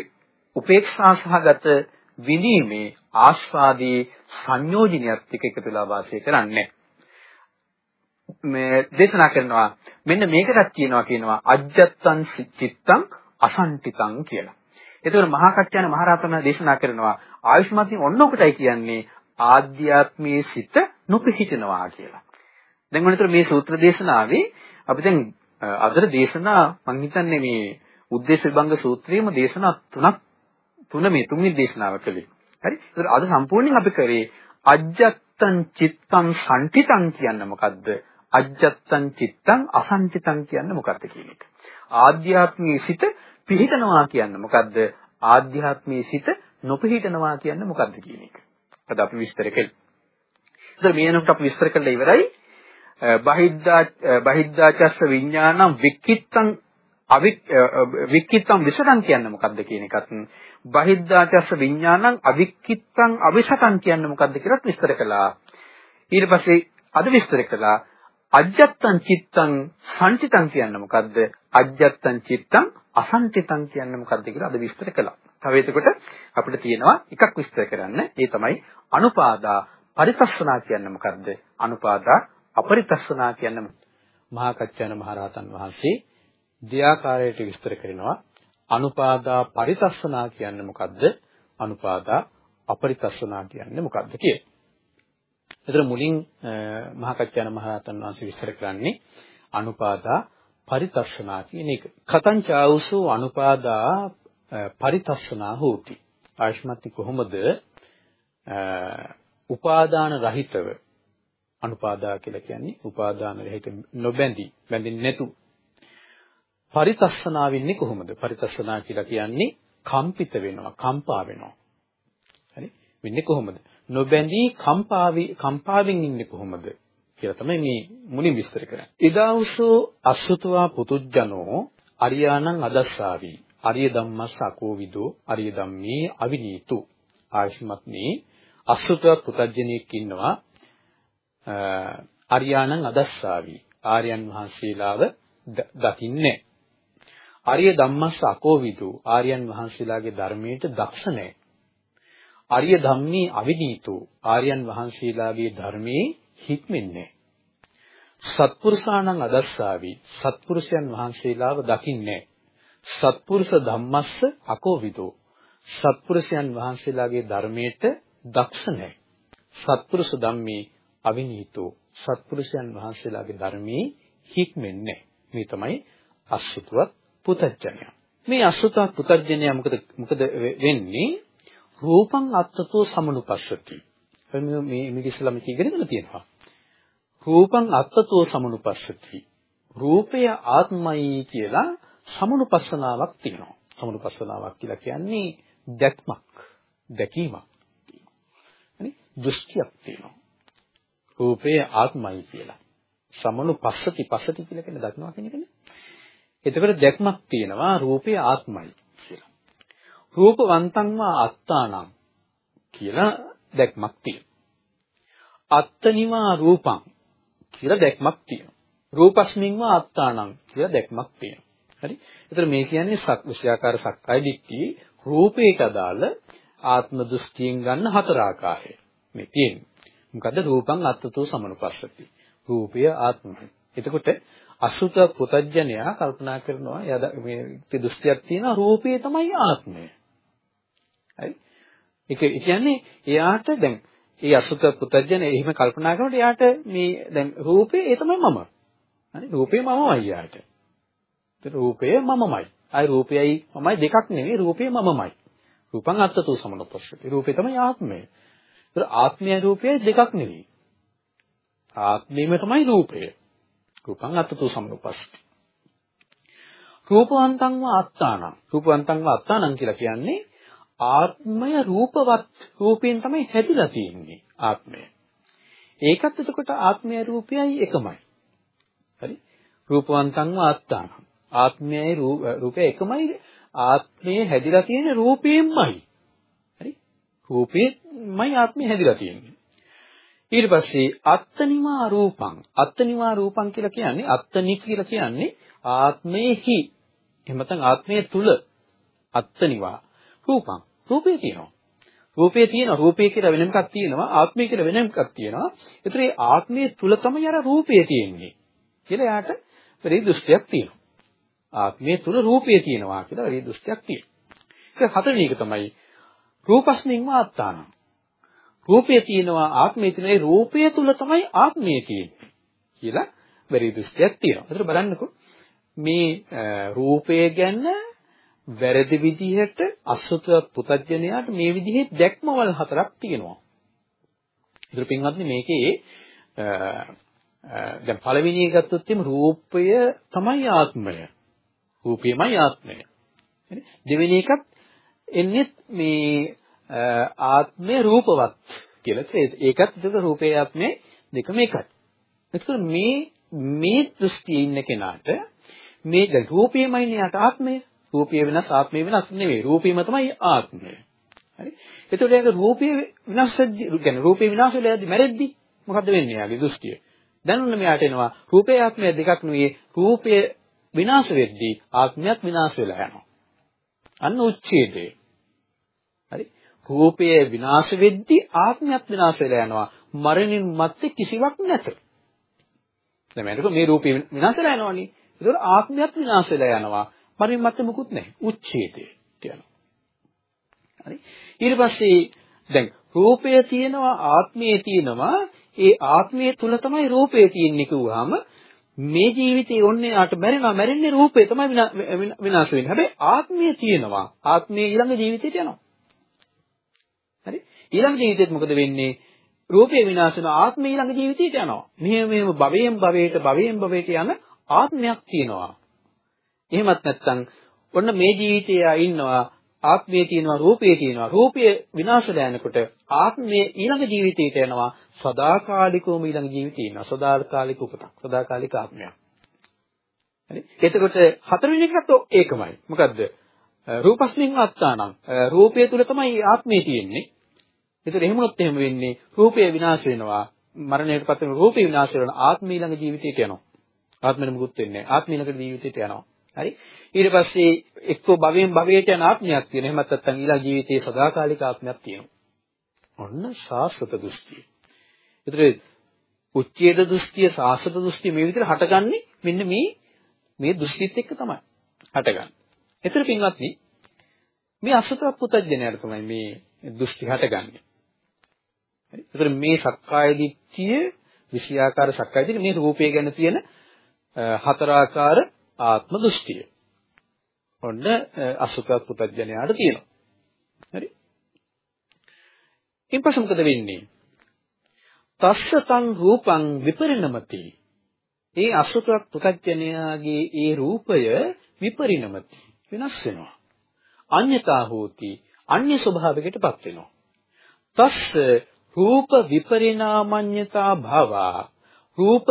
B: උපේක්ෂා සහගත විඳීමේ ආස්වාදී සංයෝජනියත් එක්ක එකතු වෙලා වාසය කරන්නේ මේ දේශනා කරනවා මෙන්න මේකටත් කියනවා කියනවා අජ්ජත්තං චිත්තං අසන්තිතං කියලා. ඒතකොට මහා කච්චාන මහරහතන් දේශනා කරනවා ආයුෂ්මත්ින් ඔන්න ඔකටයි කියන්නේ ආධ්‍යාත්මයේ සිත නොපිහිටනවා කියලා. දැන් ඔන්නතර මේ සූත්‍ර දේශනාවේ අපි දැන් අදට දේශනා මම හිතන්නේ මේ උද්දේශ විභංග සූත්‍රයේම දේශනා තුනක් තුන මේ තුන්වෙනි දේශනාව කළේ. හරි? ඒතර අද සම්පූර්ණයෙන් අපි කරේ අජ්ජත්තං චිත්තං සම්පිතං කියන්නේ මොකද්ද? අජ්ජත්තං චිත්තං අසංචිතං කියන්නේ මොකද්ද කියන එක. ආධ්‍යාත්මී සිත පිහිටනවා කියන්නේ මොකද්ද? ආධ්‍යාත්මී සිත නොපිහිටනවා කියන්නේ මොකද්ද කියන එක. අද අපි විස්තර කළේ. ඉතින් මේ වෙනකොට අපි විස්තර කළා ඉවරයි. බහිද්දා බහිද්දාචස්ස විඥානම් වික්කිත්තං අවික් වික්කිත්තං විසතං කියන්නේ මොකද්ද කියන එකත්. බහිද්දාචස්ස විඥානං අවික්කිත්තං අවිසතං කියන්නේ මොකද්ද කියලාත් විස්තර කළා. ඊට පස්සේ අද විස්තර කළා. අජ්ජත්තං චිත්තං සංචිතං කියන්නේ මොකද්ද? අජ්ජත්තං චිත්තං අසංචිතං කියන්නේ මොකද්ද කියලා අද විස්තර කළා. තව එතකොට අපිට තියෙනවා එකක් විස්තර කරන්න. ඒ තමයි අනුපාදා පරිතස්සනා කියන්නේ මොකද්ද? අනුපාදා අපරිතස්සනා කියන්නේ මහා කච්චාන මහරහතන් වහන්සේ දෙආකාරයට විස්තර කරනවා. අනුපාදා පරිතස්සනා කියන්නේ මොකද්ද? අනුපාදා අපරිතස්සනා කියන්නේ මොකද්ද කියලා. එතන මුලින් මහා කච්චාන මහරහතන් වහන්සේ විස්තර කරන්නේ අනුපාදා පරිතස්සනා කියන එක. කතං චාවුසෝ අනුපාදා පරිතස්සනා හෝති. ආයෂ්මත්ති කොහොමද උපාදාන රහිතව අනුපාදා කියලා කියන්නේ උපාදාන රහිත නොබැඳි බැඳෙන්නේ නැතු පරිතස්සනා වෙන්නේ කොහොමද පරිතස්සනා කියලා කියන්නේ කම්පිත වෙනවා කම්පා වෙනවා හරි වෙන්නේ කොහොමද නොබැඳී කම්පාවි කම්පාවෙන් ඉන්නේ කොහොමද කියලා තමයි මේ මුලින් විස්තර කරන්නේ. ඉදාවුසෝ අසුතවා පුතුජනෝ අරියාණං අදස්සාවි. අරිය ධම්මස්ස අකෝවිදෝ අරිය ධම්මේ අවිනීතු. ආයෂ්මත්නි අසුතව පුතජනෙක් ඉන්නවා අරියාණං අදස්සාවි. ආර්යයන් වහන්සේලාව දකින්නේ අරිය ධම්මස්ස අකෝවිදෝ ආර්යයන් වහන්සේලාගේ ධර්මයට දක්ෂ නැහැ. අරිය ධම්මී අවිනීතෝ ආර්යයන් වහන්සේලාගේ ධර්මයේ හික්මෙන්නේ සත්පුරුෂාණං අදස්සාවි සත්පුරුෂයන් වහන්සේලාව දකින්නේ සත්පුරුෂ ධම්මස්ස අකෝවිදෝ. සත්පුරුෂයන් වහන්සේලාගේ ධර්මයට දක්ෂ නැහැ. සත්පුරුෂ ධම්මේ අවිනීතෝ. සත්පුරුෂයන් වහන්සේලාගේ ධර්මයේ හික්මෙන්නේ මේ තමයි අසුතුවත් පුතඥය මේ අසුතුවත් පුතඥය මොකද මොකද වෙන්නේ? රූපං අත්තතෝ සමනුපස්සති. මේ මේ මේක ඉස්සලා මේක ඉගෙනගෙන තියෙනවා. රූපං අත්තතෝ සමනුපස්සති. රූපය ආත්මයි කියලා සමනුපස්සනාවක් තියෙනවා සමනුපස්සනාවක් කියලා කියන්නේ දැක්මක් දැකීමක් හරි දෘෂ්ටියක් තියෙනවා රූපය ආත්මයි කියලා සමනුපස්සති පස්සති කියලා කියන දක්නවා කියන එකනේ එතකොට දැක්මක් තියෙනවා රූපය ආත්මයි කියලා රූපවන්තංවා අත්තානම් කියලා දැක්මක් තියෙනවා. අත්තනිවා රූපං කියලා දැක්මක් තියෙනවා. රූපස්මින්වා අත්තානම් කියලා දැක්මක් තියෙනවා. හරි? ඒතර මේ කියන්නේ විෂයාකාර සක්කාය දිට්ඨි රූපේට අදාළ ආත්ම දෘෂ්ටියෙන් ගන්න හතර ආකාරය. මේ තියෙන්නේ. මොකද රූපං අත්තතෝ සමනුපස්සති. රූපය ආත්මයි. එතකොට අසුත පුතඥයා කල්පනා කරනවා යද මේ දෘෂ්ටියක් තියෙනවා රූපේ තමයි ආත්මය. හරි? ඒක කියන්නේ එයාට දැන් ඒ අසුත පුතඥ එහෙම කල්පනා කරනකොට එයාට මේ දැන් රූපේ ඒ තමයි මම. හරි? රූපේ මමමයි එයාට. ඒක රූපය මමමයි. ආයි රූපයයි මමයි දෙකක් නෙවෙයි රූපේ මමමයි. රූපං අත්තතු සමනපස්සති. රූපේ තමයි ආත්මය. ඒක ආත්මය රූපයයි දෙකක් නෙවෙයි. ආත්මයම තමයි රූපය. රූපං අත්තතු සමනපස්සති. රූපවන්තං වා අත්තානං. රූපවන්තං වා අත්තානං කියලා කියන්නේ ආත්මය රූපවත් රූපයෙන් තමයි හැදිලා තියෙන්නේ ආත්මය. ඒකත් එතකොට ආත්මය රූපයයි එකමයි. හරි? රූපවන්තං ආත්තාන. ආත්මයයි රූපය එකමයි ආත්මය හැදිලා තියෙන්නේ රූපයෙන්මයි. හරි? රූපෙමයි ආත්මය හැදිලා තියෙන්නේ. ඊට පස්සේ අත්තනිමා රූපං අත්තනිමා රූපං කියලා කියන්නේ අත්තනි කියලා කියන්නේ ආත්මේහි එහෙම නැත්නම් ආත්මයේ තුල අත්තනිවා රූපං. රූපේ තියෙනවා. රූපේ තියෙනවා. රූපේ කියලා වෙනම එකක් තියෙනවා. ආත්මය කියලා වෙනම එකක් තියෙනවා. ඒතර ඒ ආත්මයේ තුල තමයි අර රූපය තියෙන්නේ. කියලා එයාට පරි දෘෂ්ටියක් තියෙනවා. ආත්මයේ තුල රූපය තියෙනවා කියලා පරි දෘෂ්ටියක් තියෙනවා. ඒක හතරවෙනි එක තමයි රූපස්මින්ම ආත්තාන. රූපය තියෙනවා ආත්මය තියෙනවා. ඒ රූපය තුල තමයි ආත්මය තියෙන්නේ. කියලා පරි දෘෂ්ටියක් තියෙනවා. ඒතර බලන්නකෝ මේ රූපය ගැන වැරදි විදිහට අසුත පුතඥයාට මේ විදිහේ දැක්මවල් හතරක් තියෙනවා. ඉතින් පින්වත්නි මේකේ දැන් පළවෙනි එක ගත්තොත් එimhe රූපය තමයි ආත්මය. රූපයමයි ආත්මය. දෙවෙනි එකත් එන්නේ මේ ආත්මය රූපවත් කියලා. ඒකත් දෙක රූපේ ආත්මේ දෙකම එකයි. එතකොට මේ මේ දෘෂ්ටියේ ඉන්න කෙනාට මේ දැන් රූපයමයි නේ ආත්මය. රූපය වෙනස් ආත්මය වෙනස් නෙවෙයි. රූපීම තමයි ආත්මය. හරි? එතකොට ඒක රූපය විනාශ කියන්නේ රූපේ විනාශ වෙලා යද්දි මැරෙද්දි මොකද්ද වෙන්නේ යාගේ දෘෂ්ටිය? දැන් ඔන්න මෙයාට එනවා රූපේ ආත්මය දෙකක් නෙවෙයි රූපය විනාශ වෙද්දී ආත්මයක් විනාශ වෙලා යනවා. අන්න උච්ඡේදය. රූපය විනාශ වෙද්දී ආත්මයක් විනාශ වෙලා යනවා. මරණින් මත්තේ කිසිවක් නැත. දැන් මේක මේ රූපය විනාශ වෙලා යනවනේ. ඒතකොට ආත්මයක් විනාශ වෙලා යනවා. මරණින් මත්තේ මුකුත් නැහැ. උච්ඡේදය කියනවා. හරි. ඊට පස්සේ දැන් රූපය තියෙනවා ආත්මය තියෙනවා ඒ ආත්මය තුල තමයි රූපය තියෙන්නේ කිව්වහම මේ ජීවිතේ ඔන්නේ ආට මැරෙනවා මැරෙන්නේ රූපේ තමයි විනාශ වෙන්නේ. හැබැයි ආත්මය තියෙනවා. ආත්මය ඊළඟ ජීවිතේට යනවා. හරි? ඊළඟ ජීවිතේත් මොකද වෙන්නේ? රූපේ විනාශ වෙන ආත්මය ඊළඟ ජීවිතේට යනවා. මෙහෙම මෙහෙම භවයෙන් භවයට භවයෙන් භවයට යන ආත්මයක් තියෙනවා. එහෙමත් නැත්නම් ඔන්න මේ ජීවිතයේ ඉන්නවා ආත්මය තියෙනවා රූපය තියෙනවා. රූපය විනාශලා යනකොට ආත්මය ඊළඟ ජීවිතයට යනවා සදාකාලිකවම ඊළඟ ජීවිතේ ඉන්නවා. සදාකාලික උපතක් සදාකාලික ආත්මයක්. හරි? එතකොට හතරවෙනි එකත් ඒකමයි. මොකද්ද? රූපස්මින් අත්තානම් රූපය තුල තමයි ආත්මය තියෙන්නේ. ඒතර එහෙමනොත් එහෙම වෙන්නේ රූපය විනාශ වෙනවා. මරණයට පත් වෙන රූපය විනාශ වෙනවා. ආත්මය ඊළඟ ජීවිතයට යනවා ආත්මෙ මුකුත් වෙන්නේ නැහැ. ආත්මය ඊළඟ ජීවිතයට යනවා. හරි? ඊට පස්සේ එක්කෝ භවයෙන් භවයට යන ආත්මයක් තියෙනවා. එහෙමත් නැත්නම් ඊළඟ ජීවිතයේ සදාකාලික ආත්මයක් තියෙනවා. ඔන්න ශාස්ත්‍රත දෘෂ්ටිය. ඒතර උච්ඡේද දෘෂ්ටිය ශාස්ත්‍රත දෘෂ්ටිය මේ විදිහට හටගන්නේ මෙන්න මේ මේ දෘෂ්ටිත් එක්ක තමයි හටගන්නේ. ඒතර පින්වත්නි මේ අසතවත් පුතඥයාට තමයි මේ දෘෂ්ටි හටගන්නේ. හරි? ඒතර මේ සක්කාය දිට්ඨිය විෂයාකාර සක්කාය දිට්ඨිය මේ රූපය ගැන තියෙන හතරාකාර ආත්ම දෘෂ්ටිය. ඔන්න අසුකත් පුතඥයාට තියෙනවා. හරි. ඊපස්සේ මොකද වෙන්නේ? තස්සතං රූපං විපරිණමති. ඒ අසුකත් පුතඥයාගේ ඒ රූපය විපරිණමති. වෙනස් වෙනවා. අඤ්‍යතා හෝති. අන්‍ය ස්වභාවයකටපත් වෙනවා. තස්ස රූප විපරිණාමඤ්‍යතා භාවා රූප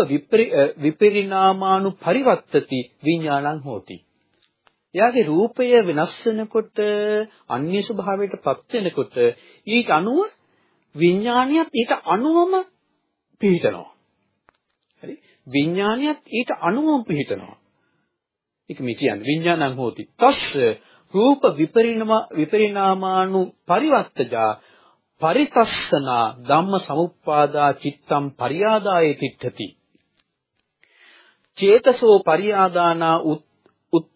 B: විපරිණාමානු පරිවත්තති විඥානං හෝති. එයාගේ රූපය වෙනස් වෙනකොට අන්‍ය ස්වභාවයට පත් වෙනකොට ඊට අනුව විඥානියත් ඊට අනුවම පිහිටනවා. හරි? විඥානියත් ඊට අනුවම පිහිටනවා. ඒක මේ කියන්නේ විඥානං හෝති. තස්ස රූප විපරිණාම විපරිණාමානු පරිවත්තජා පරිතස්සනා ධම්ම සමුප්පාදා චිත්තම් පරියාදායේ තිට්ඨති චේතසෝ පරියාදානා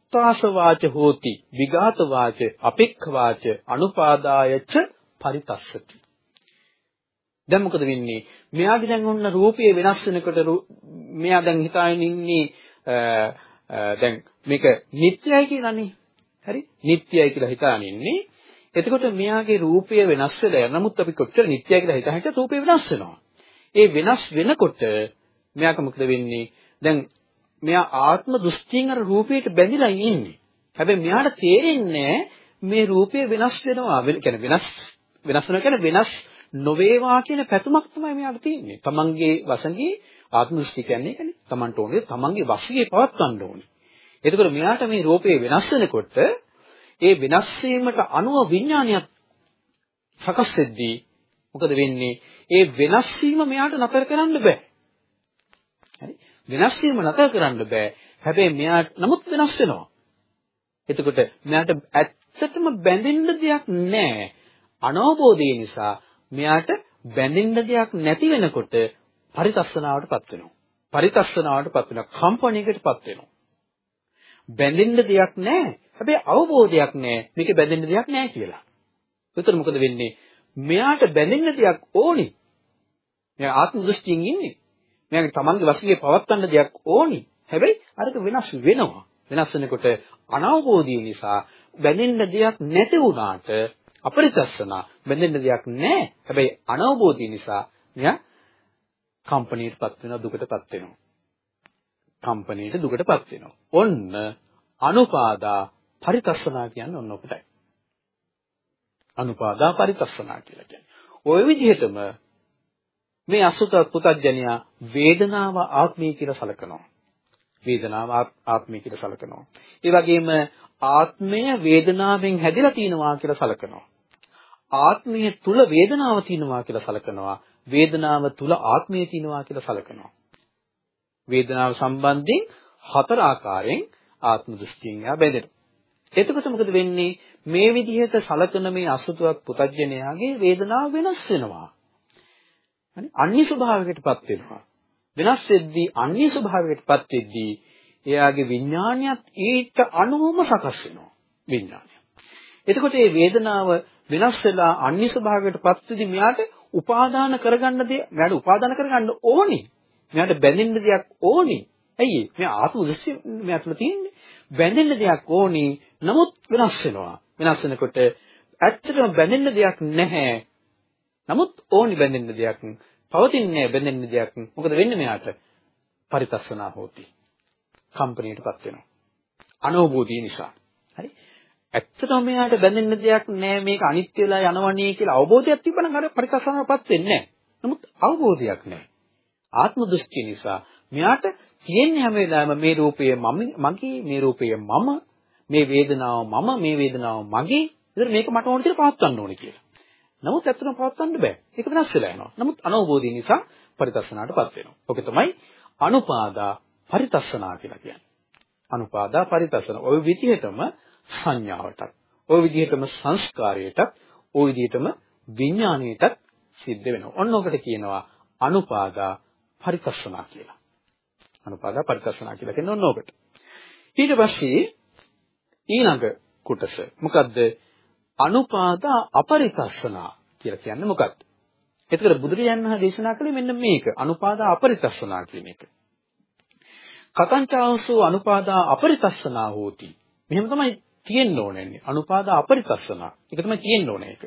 B: උත්තාස වාච හෝති විඝාත වාච අපෙක්ඛ වාච අනුපාදායච පරිතස්සති. දැන් මොකද වෙන්නේ? මෙයාගේ දැන් ඔන්න රූපය වෙනස් වෙනකොට මෙයා දැන් හිතාගෙන ඉන්නේ දැන් මේක නිට්ටයයි කියලානේ. හරි? නිට්ටයයි කියලා හිතාගෙන ඉන්නේ. එතකොට මෙයාගේ රූපය වෙනස් වෙලා යන නමුත් අපි කොච්චර නිත්‍යයි කියලා හිතා හිටියත් රූපය වෙනස් වෙනවා. ඒ වෙනස් වෙනකොට මෙයාට මොකද වෙන්නේ? දැන් මෙයා ආත්ම දෘෂ්ටියෙන් අර රූපයට බැඳිලා ඉන්නේ. හැබැයි මෙයාට තේරෙන්නේ මේ රූපය වෙනස් වෙනවා. කියන්නේ වෙනස් වෙනස් වෙනවා කියන්නේ වෙනස් නොවේවා කියන පැතුමක් තමයි මෙයාට තියෙන්නේ. තමන්ගේ වසඟේ ආත්ම දෘෂ්ටි කියන්නේ ඒකනේ. තමන්ට ඕනේ තමන්ගේ වශයේ පවත්වන්න ඕනේ. එතකොට මෙයාට මේ රූපේ වෙනස් වෙනකොට ඒ වෙනස් වීමට අනුව විඥානයක් සකස් වෙද්දී මොකද වෙන්නේ? ඒ වෙනස් වීම මෙයාට නතර කරන්න බෑ. හරි? වෙනස් වීම නතර කරන්න බෑ. හැබැයි මෙයාට නමුත් වෙනස් වෙනවා. එතකොට මෙයාට ඇත්තටම බැඳෙන්න දෙයක් නැහැ. අනවබෝධය නිසා මෙයාට බැඳෙන්න දෙයක් නැති වෙනකොට පරිතස්සනාවටපත් වෙනවා. පරිතස්සනාවටපත් වෙනවා. කම්පණයකටපත් වෙනවා. බැඳෙන්න දෙයක් නැහැ. හැබැයි අවබෝධයක් නැහැ. මේකේ බැඳෙන්න දෙයක් නැහැ කියලා. ඒතර මොකද වෙන්නේ? මෙයාට බැඳෙන්න දෙයක් ඕනි. මෙයා ආත්ම දෘෂ්ටියෙන් ඉන්නේ. මෙයාගේ තමන්ගේ වශයෙන් පවත්වන්න දෙයක් ඕනි. හැබැයි අරක වෙනස් වෙනවා. වෙනස් වෙනකොට අනවබෝධය නිසා බැඳෙන්න දෙයක් නැති වුණාට අපරිතස්සන බැඳෙන්න දෙයක් නැහැ. හැබැයි අනවබෝධය නිසා මෙයා කම්පණීටපත් වෙනවා දුකටපත් වෙනවා. කම්පණීට දුකටපත් වෙනවා. ඔන්න අනුපාදා පරිතස්සනා කියන්නේ ඔන්න ඔකටයි. අනුපාදා පරිතස්සනා කියලා කියන්නේ. ওই විදිහටම මේ අසුත පුතඥයා වේදනාව ආත්මය කියලා සලකනවා. වේදනාව ආත්මය කියලා සලකනවා. ඒ වගේම ආත්මය වේදනාවෙන් හැදිලා තිනවා කියලා සලකනවා. ආත්මය තුල වේදනාව තිනවා කියලා සලකනවා. වේදනාව තුල ආත්මය තිනවා කියලා සලකනවා. වේදනාව සම්බන්ධයෙන් හතර ආකාරයෙන් ආත්ම දෘෂ්ටියෙන් යා බැඳෙනවා. එතකොට මොකද වෙන්නේ? මේ විදිහට සලකන මේ අසුතුවක් පුතඥයාගේ වේදනාව වෙනස් වෙනවා. හරි? අන්‍ය ස්වභාවයකටපත් වෙනවා. වෙනස් වෙද්දී අන්‍ය ස්වභාවයකටපත් වෙද්දී එයාගේ විඥානියත් ඊට අනුවම සකස් වෙනවා. විඥානය. එතකොට මේ වේදනාව වෙනස් වෙලා අන්‍ය ස්වභාවයකටපත් වෙද්දී මෙයාට උපාදාන කරගන්න දේ මෙයාට උපාදාන කරගන්න ඕනි. මෙයාට බැඳෙන්න දෙයක් ඕනි. ඇයි මේ ආත්ම දෘෂ්ටි මෙයා තුළ තියෙන්නේ? බැඳෙන්න දෙයක් ඕනි. නමුත් වෙනස් වෙනවා. වෙනස් වෙනකොට ඇත්තටම බැඳෙන්න දෙයක් නැහැ. නමුත් ඕනි බැඳෙන්න දෙයක් පවතින්නේ බැඳෙන්න දෙයක්. මොකද වෙන්නේ මෙයාට? පරිතස්සනා හෝති. කම්පණයටපත් වෙනවා. අනෝබෝධිය නිසා. හරි? ඇත්තටම මෙයාට බැඳෙන්න දෙයක් නැහැ මේක අනිත්‍ය වෙලා යනවනේ කියලා අවබෝධයක් තිබ්බනම් අර පරිකසනාවපත් වෙන්නේ නැහැ. නමුත් අවබෝධයක් නැහැ. ආත්ම දෘෂ්ටිය නිසා මෙයාට තියෙන්නේ හැම වෙලාවෙම මේ රූපය මගේ මේ රූපය මම මේ වේදනාව මම මේ වේදනාව මගේ ඉතින් මේක මට ඕන කියලා පවත්වන්න ඕනේ කියලා. නමුත් ඇත්තටම පවත්වන්න බෑ. ඒක වෙනස් වෙලා යනවා. නමුත් අනවබෝධය නිසා පරිතස්සනාටපත් වෙනවා. ඔක තමයි අනුපාදා පරිතස්සනා කියලා කියන්නේ. අනුපාදා පරිතස්සන. ওই විදිහටම සංඥාවටත්, ওই විදිහටම සංස්කාරයටත්, ওই විදිහටම විඥාණයටත් සිද්ධ වෙනවා. ඔන්න ඔකට කියනවා අනුපාදා පරිකස්සනා කියලා. අනුපාදා පරිකස්සනා කියලා කියන්නේ ඔන්න ඔකට. ඊට පස්සේ ඊළඟ කොටස මොකද්ද? අනුපාදා අපරිකස්සනා කියලා කියන්නේ මොකක්ද? එතකොට බුදුරජාණන් වහන්සේ දේශනා කළේ මෙන්න මේක. අනුපාදා අපරිකස්සනා කියන එක. කතංචාවසෝ අනුපාදා අපරිකස්සනා හෝති. මෙහෙම තමයි තියෙන්න ඕනේ. අනුපාදා අපරිකස්සනා. ඒක තමයි තියෙන්න ඕනේ ඒක.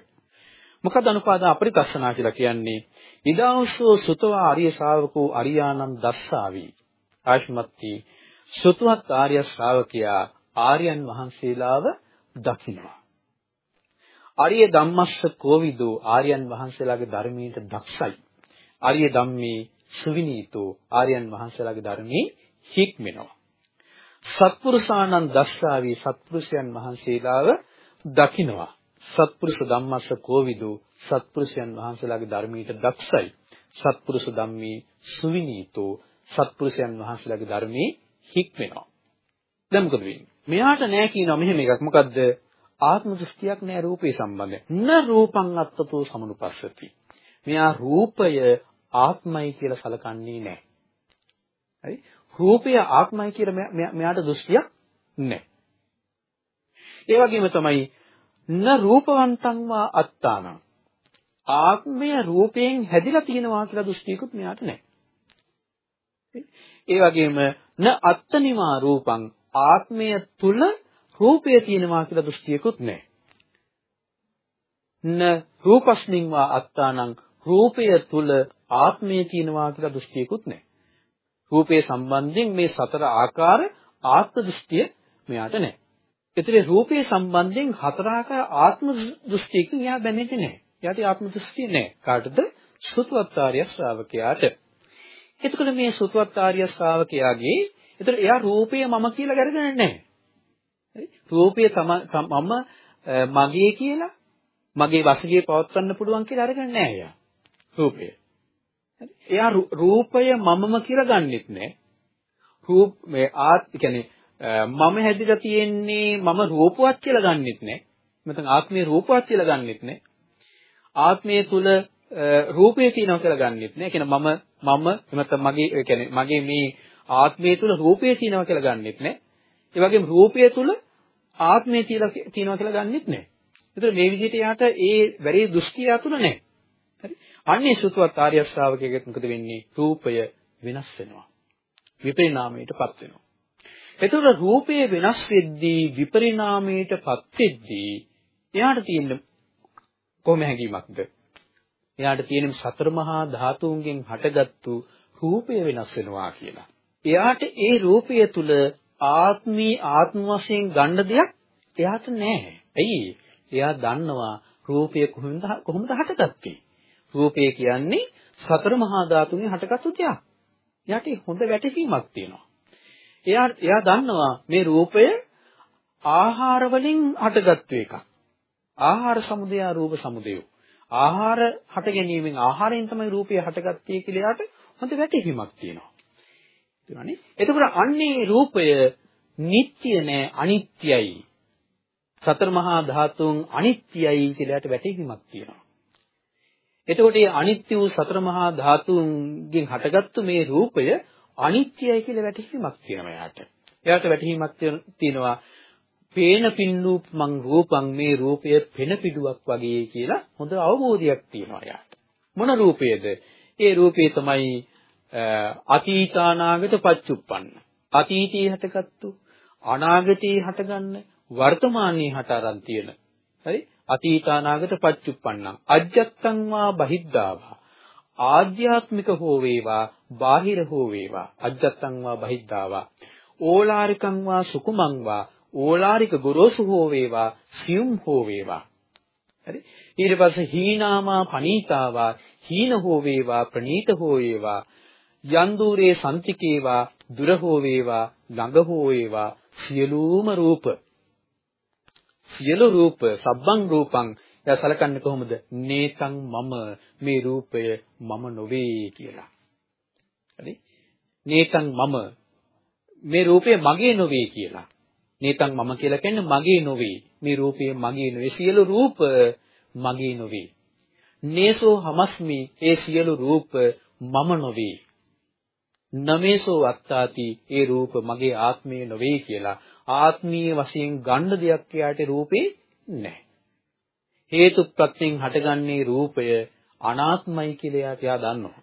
B: මොකද අනුපාදා අපරිකස්සනා කියලා කියන්නේ ඉදාවසෝ සුතවා ආර්ය ශ්‍රාවකෝ අරියානම් දස්සාවි. ආශ්මත්ති සුතවත් ආර්ය ශ්‍රාවකයා ආර්යයන් වහන්සේලාව දකින්නවා. ආර්ය ධම්මස්ස කෝවිදෝ ආර්යයන් වහන්සේලාගේ ධර්මයට දක්ෂයි. ආර්ය ධම්මේ සුවිනීතෝ ආර්යයන් වහන්සේලාගේ ධර්මයේ හික්මෙනවා. සත්පුරුෂානන් දස්සාවි සත්පුරුෂයන් වහන්සේලාව දකින්නවා. සත්පුරුෂ ධම්මස්ස කෝවිදෝ සත්පුරුෂයන් වහන්සේලාගේ ධර්මයට දක්ෂයි. සත්පුරුෂ ධම්මේ සුවිනීතෝ සත්පුරුෂයන් වහන්සේලාගේ ධර්මයේ හික්මෙනවා. දැන් මොකද වෙන්නේ? මෙයාට නෑ කියනවා මෙහෙම එකක්. මොකද්ද? ආත්ම දෘෂ්ටියක් නෑ රූපේ සම්බන්ධය. න රූපං අත්තතෝ සමනුපස්සති. මෙයා රූපය ආත්මයි කියලා සලකන්නේ නෑ. හරි? රූපය ආත්මයි කියලා මෙයාට දෘෂ්ටියක් නෑ. ඒ වගේම තමයි න රූපවන්තං වා අත්තානං ආත්මය රූපයෙන් හැදිලා තියෙනවා කියලා දෘෂ්ටියකුත් මෙයාට නැහැ. ඒ වගේම න අත්තනිමා රූපං ආත්මය තුල රූපය තියෙනවා කියලා දෘෂ්ටියකුත් නැහැ. න රූපස්මින් වා අත්තානං රූපය තුල ආත්මය තියෙනවා කියලා දෘෂ්ටියකුත් නැහැ. රූපේ සම්බන්ධයෙන් මේ සතර ආකාර ආත්ම දෘෂ්ටිය මෙයාට නැහැ. ඒතරේ රූපේ සම්බන්ධයෙන් හතරාකාර ආත්ම දෘෂ්ටියකින් එයා බැඳෙන්නේ නැහැ. එයාට ආත්ම දෘෂ්ටිය නැහැ. කාටද? සුතවත්තාරිය ශ්‍රාවකයාට. එතකොට මේ සුතවත්තාරිය ශ්‍රාවකයාගේ ඒතර එයා රූපය මම කියලා ගැරගෙන නැහැ. රූපය මම මගේ කියලා මගේ වශයෙන් පවත්වන්න පුළුවන් කියලා අරගෙන නැහැ එයා. රූපය. එයා රූපය මමම කියලා ගන්නෙත් නැහැ. රූප මේ ආත් කියන්නේ මම හැදිලා තියෙන්නේ මම රූපවත් කියලා ගන්නෙත් නෑ. නැත්නම් ආත්මේ රූපවත් කියලා ගන්නෙත් නෑ. ආත්මයේ තුල රූපය තියෙනවා කියලා ගන්නෙත් නෑ. කියන්නේ මම මම නැත්නම් මගේ කියන්නේ මගේ මේ ආත්මයේ තුල රූපය තියෙනවා කියලා ගන්නෙත් නෑ. ඒ වගේම රූපය තුල ආත්මය තියෙනවා කියලා ගන්නෙත් නෑ. ඒතර මේ විදිහට යාට ඒ වැරේ දෘෂ්ටිය තුල නෑ. හරි. අන්නේ සුතවත් ආර්ය ශ්‍රාවකයෙක් මොකද වෙන්නේ? රූපය වෙනස් වෙනවා. විපරිණාමයටපත් වෙනවා. එතකොට රූපය වෙනස් වෙද්දී විපරිණාමයටපත් වෙද්දී එයාට තියෙන කොහොම හැඟීමක්ද? එයාට තියෙන සතර මහා ධාතුන්ගෙන් හටගත්තු රූපය වෙනස් වෙනවා කියලා. එයාට ඒ රූපය තුල ආත්මී ආත්ම වශයෙන් ගන්න දෙයක් එයාට නැහැ. ඇයි? එයා දන්නවා රූපය කොහොමද කොහොමද හටගත්තේ? රූපය කියන්නේ සතර මහා ධාතුන්ගෙන් හටගත්තු දෙයක්. එයාට හොඳ වැටහීමක් තියෙනවා. එයා එයා දන්නවා මේ රූපය ආහාර වලින් හටගත්තු එකක්. ආහාර සමුදය රූප සමුදය. ආහාර හට ගැනීමෙන් ආහාරයෙන් තමයි රූපය හටගත්තේ කියලා එයාට හොඳ වැටහීමක් තියෙනවා. තේරුණානේ? එතකොට අන්නේ රූපය නিত্য නෑ අනිත්‍යයි. සතර මහා ධාතුන් අනිත්‍යයි කියලාට වැටහීමක් තියෙනවා. එතකොට මේ අනිත්‍ය වූ සතර මහා ධාතුන්ගෙන් හටගත්තු මේ රූපය අනිත්‍යයි කියලා වැටහීමක් තියෙනවා යාට. එයාට වැටහීමක් තියෙනවා පේන පින්නූපමං රූපං මේ රූපය පෙන පිටුවක් වගේ කියලා හොඳ අවබෝධයක් තියෙනවා යාට. මොන රූපයේද? ඒ රූපය තමයි අතීතානාගත පච්චුප්පන්න. අතීතයේ හටගත්තු අනාගතයේ හටගන්න වර්තමානයේ හට අරන් තියෙන. හරි? අතීතානාගත පච්චුප්පන්නං. අජ්ජත්තං වා බහිද්ධාවා. ආධ්‍යාත්මික හෝ වේවා, බාහිර හෝ වේවා. අජ්ජත්තං වා බහිද්ධාවා. ඕලාරිකං වා සුකුමං වා ඕලාරික ගොරෝසු හෝ වේවා සියුම් හෝ වේවා හරි ඊට පස්සේ හීනාමා පනීතාවා හීන හෝ වේවා ප්‍රනීත හෝ වේවා යන්දූරේ සම්තිකේවා දුර හෝ වේවා ළඟ හෝ වේවා සියලුම රූප. සියලු රූප සබ්බං රූපං. එයා සලකන්නේ කොහොමද? නේතං මම. මේ රූපය මම නොවේ කියලා. හරි? නේතං මම. මේ රූපය මගේ නොවේ කියලා. නේතං මම කියලා කියන්නේ මගේ නොවේ. මේ රූපය මගේ නොවේ. සියලු රූප මගේ නොවේ. නේසෝ හමස්මි. ඒ සියලු රූප මම නොවේ. නමේසෝ අත්තාති ඒ රූප මගේ ආත්මය නොවේ කියලා ආත්මීය වශයෙන් ගන්න දෙයක් යාට රූපේ නැහැ. හේතු ප්‍රත්‍යයෙන් හටගන්නේ රූපය අනාත්මයි කියලා යාට යා දන්නවා.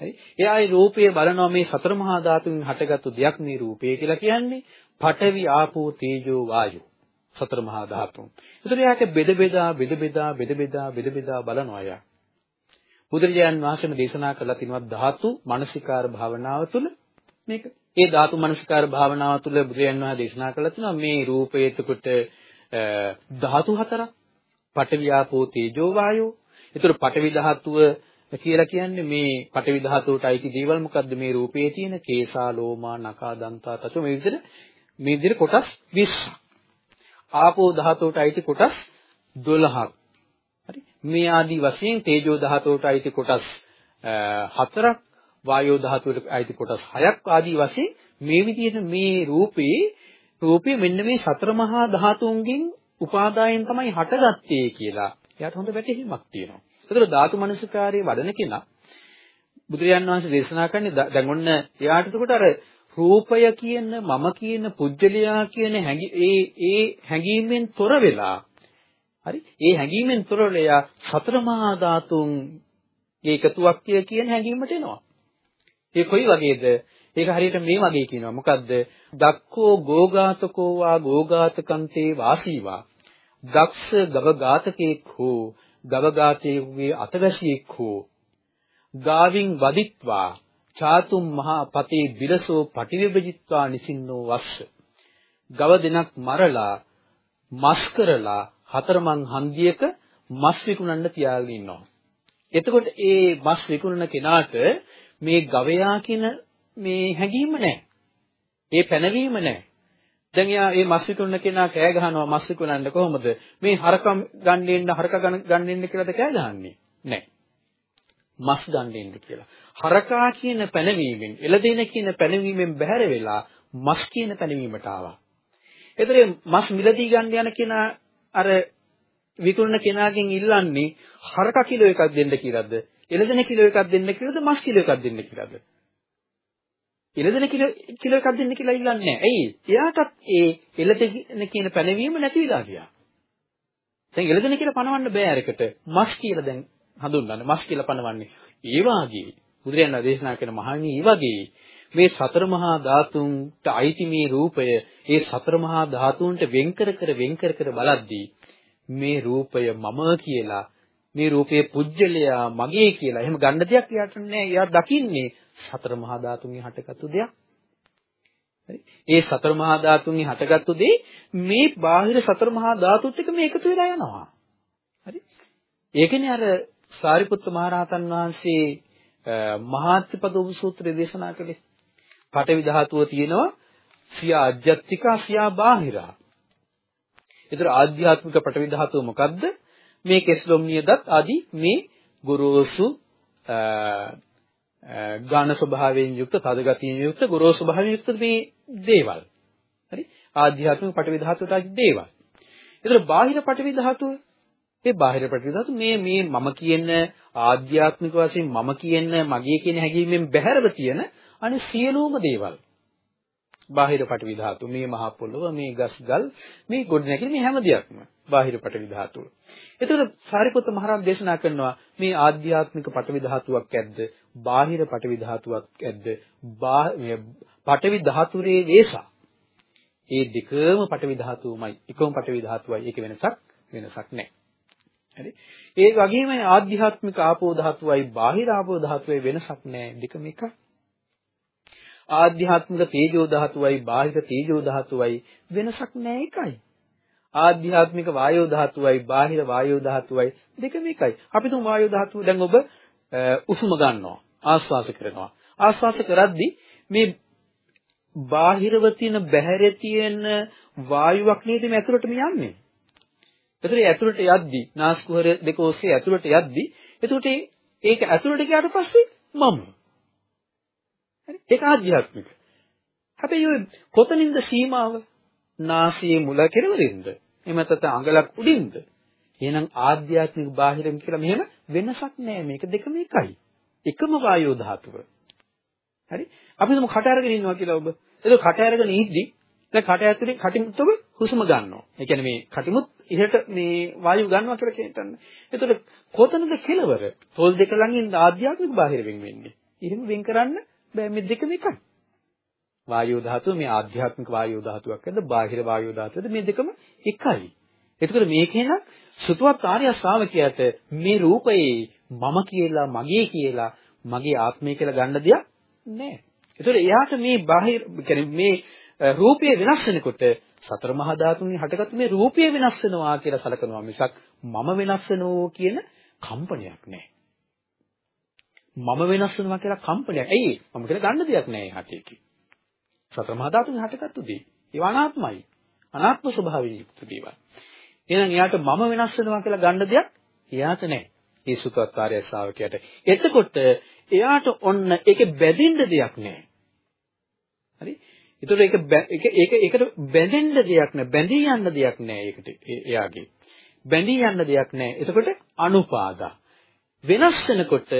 B: හරි? එයා ඒ රූපය බලනවා මේ සතර මහා ධාතුන් හටගත්තු දෙයක් මේ රූපය කියලා කියන්නේ පඨවි ආපෝ තේජෝ වායෝ සතර මහා ධාතුන්. ඒතර යාට බෙද බෙදා බෙද බෙදා බෙද බෙදා බෙද බෙදා බලනවා යා. බුදුරජාන් වහන්සේම දේශනා කළා තිනවා ධාතු මනසිකාර භාවනාව තුළ මේක. ඒ ධාතු මනසිකාර භාවනාව තුළ බුදුරජාන් වහන්සේ දේශනා කළා තිනවා මේ රූපය එතකොට ධාතු හතරක්. පඨවි ආපෝ තේජෝ වායෝ. ඒතර පඨවි ධාතුව කියලා කියන්නේ මේ පඨවි ධාතුවට අයිති දේවල් මොකද්ද මේ රූපයේ තියෙන කේසා ලෝමා නකා දන්තා තතු මේ විදිහට මේ විදිහට කොටස් 20ක්. ආපෝ ධාතුවට අයිති කොටස් 12ක්. හරි. මේ ආදී වශයෙන් තේජෝ ධාතුවට අයිති කොටස් 4ක්, වායෝ ධාතුවට අයිති කොටස් 6ක් ආදී වශයෙන් මේ විදිහට මේ රූපේ රූපේ මෙන්න මේ සතර මහා ධාතුන්ගෙන් උපාදායෙන් තමයි හටගත්තේ කියලා. එයාට හොඳ වැටහීමක් තියෙනවා. ඒතර ධාතු මනසකාරයේ වඩන කෙනා බුදුරජාන් වහන්සේ දේශනා කරන්නේ දැන් ඔන්න එයාට එතකොට අර රූපය කියන මම කියන පුජ්‍යලයා කියන ඒ ඒ හැඟීමෙන් තොර වෙලා හරි? ඒ හැඟීමෙන් තොර වෙලා සතර මහා ධාතුන් ඒකතුවක් කියන හැඟීමට එනවා. ඒ කොයි වගේද? ඒක හරියට මේ වගේ කියනවා. මොකද්ද? දක්ඛෝ ගෝඝාතකෝ වා ගෝඝාතකන්තේ වාසීවා. දක්ෂ ගවඝාතකෙක් හෝ ගවඝාතයෙකුගේ අතගැසියෙක් හෝ ගාවින් වදිත්වා චාතුම් මහා පතේ බිලසෝ පටිවිභජිත්වා නිසින්නෝ වස්ස. ගව දෙනක් මරලා මස් කරලා හතරමන් හන්දියක මස් විකුණන්න තියාගෙන ඉන්නවා. එතකොට ඒ මස් විකුණන කෙනාට මේ ගවයා කියන මේ හැඟීම නැහැ. ඒ පැනවීම නැහැ. දැන් එයා මේ මස් විකුණන කෙනා කෑ ගහනවා මස් විකුණන්න කොහොමද? මේ හරකම් ගන්න හරක ගන්න කියලාද කෑ ගහන්නේ? නැහැ. මස් ගන්න ඉන්න කියලා. හරකා කියන පැනවීමෙන්, එළදෙන කියන පැනවීමෙන් බැහැර වෙලා මස් කියන පැනවීමට ආවා. ඒතරේ මස් මිලදී ගන්න යන කෙනා අර විකුණන කෙනාගෙන් ඉල්ලන්නේ හරකා කිලෝ එකක් දෙන්න කියලාද? එළදෙන කිලෝ එකක් දෙන්න කියලාද? මස් කිලෝ එකක් දෙන්න කියලාද? එළදෙන කිලෝ කිලෝ එකක් දෙන්න කියලා ඉල්ලන්නේ නැහැ. ඇයි? එයාටත් ඒ එළදෙන කියන පැනවීම නැති වෙලා ගියා. දැන් එළදෙන කියලා පනවන්න බෑ අරකට. මස් කියලා දැන් හඳුන්වන්නේ මස් කියලා පනවන්නේ. ඒ වාගේ බුදුරයන් දේශනා කරන මහණනි ඒ වගේ මේ සතර මහා ධාතුන්ට අයිති මේ රූපය ඒ සතර මහා ධාතුන්ට වෙන් කර කර වෙන් කර කර බලද්දී මේ රූපය මම කියලා මේ රූපයේ පුජ්‍යලයා මගේ කියලා. එහෙම ගන්න දෙයක් යාට නෑ. එයා දකින්නේ සතර මහා ධාතුන්ගෙන් හටගත්තු දෙයක්. ඒ සතර මහා ධාතුන්ගෙන් හටගත්තු දේ මේ බාහිර සතර මහා ධාතුත් එක්ක මේ එකතු වෙලා යනවා. හරි? ඒකනේ අර සාරිපුත්ත මහරහතන් වහන්සේ මහාත්පදෝප සූත්‍රය දේශනා කළේ. පඨවි ධාතුව තියෙනවා සියා අධ්‍යාත්මිකා සියා බාහිරා. ඒතර ආධ්‍යාත්මික පඨවි ධාතුව මොකද්ද? මේ කෙස්ලොම් නියදත් ආදී මේ ගොරෝසු ඝන ස්වභාවයෙන් යුක්ත තද ගතියෙන් යුක්ත ගොරෝසු ස්වභාවයෙන් යුක්ත මේ දේවල්. හරි? ආධ්‍යාත්මික පඨවි ධාතුවට ආදී දේවල්. ඒතර බාහිර පටවි ධාතුව ඒ බාහිර පටවි ධාතු මේ මේ මම කියන ආධ්‍යාත්මික වශයෙන් මම කියන මගේ කියන හැඟීමෙන් බැහැරව තියෙන අනේ සියලුම දේවල් බාහිර පටවි ධාතු මේ මහ පොළොව මේ ගස් ගල් මේ ගොඩනැගිලි මේ හැම දෙයක්ම බාහිර පටවි ධාතුව. එතකොට සාරිපුත්ත මහරහතන් දේශනා කරනවා මේ ආධ්‍යාත්මික පටවි ධාතුවක් ඇද්ද බාහිර පටවි ධාතුවක් ඇද්ද පටවි ධාතුරේ වේසා. ඒ දෙකම පටවි ධාතුවමයි එකම පටවි ධාතුවයි ඒක වෙනසක් වෙනසක් නැහැ. හරි. ඒ වගේම ආධ්‍යාත්මික ආපෝ ධාතුවයි බාහිර ආපෝ ධාතුවයි වෙනසක් නැහැ දෙකම එකයි. ආධ්‍යාත්මික තේජෝ ධාතුවයි බාහිර තේජෝ ධාතුවයි වෙනසක් නැහැ එකයි. ආධ්‍යාත්මික වායෝ ධාතුවයි බාහිර වායෝ ධාතුවයි දෙකම එකයි. අපි තුන් වායෝ ධාතුව දැන් ඔබ උෂ්ම ගන්නවා ආස්වාස කරනවා. ආස්වාස කරද්දී මේ බාහිරව තියෙන බහැරේ තියෙන වායුවක් නේද මේ ඇතුළටම යන්නේ. ඒතර ඇතුළට යද්දී නාස්කුහර දෙක ඔස්සේ ඇතුළට යද්දී එතකොට ඒක ඇතුළට ගියාට පස්සේ මම. හරි ඒක ආධ්‍යාත්මික. හැබැයි ඔය කොතනින්ද සීමාව? නාසයේ මුල කෙරවලින්ද? එහෙම නැත්නම් අඟලක් උඩින්ද? එහෙනම් ආධ්‍යාත්මික බාහිරම කියලා මෙහෙම වෙනසක් නෑ මේක දෙකම එකයි. එකම වායෝ ධාතුව. හරි? අපි හිතමු කට අරගෙන ඉන්නවා කියලා ඔබ. ඒක කට අරගෙන ඉද්දි දැන් කට ඇතුලේ කටිමුත් ඔබ හුස්ම ගන්නවා. ඒ කියන්නේ මේ කටිමුත් ඉහට මේ වායුව ගන්නවා කියලා කියන්න. එතකොට කොතනද කෙලවර? තෝල් දෙක ළඟින් ආධ්‍යාත්මික බාහිර වෙන් වෙන්නේ. එහෙම වෙන් කරන්න බෑ මේ දෙකම එකයි. වායෝ ධාතුව මේ ආධ්‍යාත්මික වායෝ ධාතුවක් ඇද්ද බාහිර වායෝ ධාතුවද මේ දෙකම එකයි. එතකොට මේකේන සුතුවත් ආර්ය ශ්‍රාවකයාට මේ රූපයේ මම කියලා මගේ කියලා මගේ ආත්මය කියලා ගන්න දෙයක් නැහැ. ඒතකොට එයාට මේ බාහිර මේ රූපය වෙනස් වෙනකොට සතර මහා ධාතුන්ගෙන් හටගත්තු මේ රූපය වෙනස් වෙනවා කියලා සලකනවා මිසක් මම වෙනස් වෙනෝ කියන කම්පනයක් නැහැ. මම වෙනස් වෙනවා කියලා කම්පනයක්. ඇයි? මම කියලා ගන්න දෙයක් නැහැ එහාට ඒකේ. සතර මහා ධාතුන්ගෙන් හටගත්තු දේ. ඒව අනාත්මයි. අනාත්ම ස්වභාවයෙන් යුක්ත දේවල්. එහෙනම් එයාට මම වෙනස් වෙනවා කියලා ගන්න දෙයක් එයාට නැහැ. ඒ සුතවත්කාරය ශ්‍රාවකයාට. එතකොට එයාට ඔන්න ඒකේ බැඳෙන්න දෙයක් නැහැ. හරි? ඒතකොට ඒක ඒක ඒකට බැඳෙන්න දෙයක් නැහැ. බැඳී යන්න දෙයක් නැහැ ඒකට එයාගේ. බැඳී යන්න දෙයක් නැහැ. එතකොට අනුපාදා. වෙනස් වෙනකොට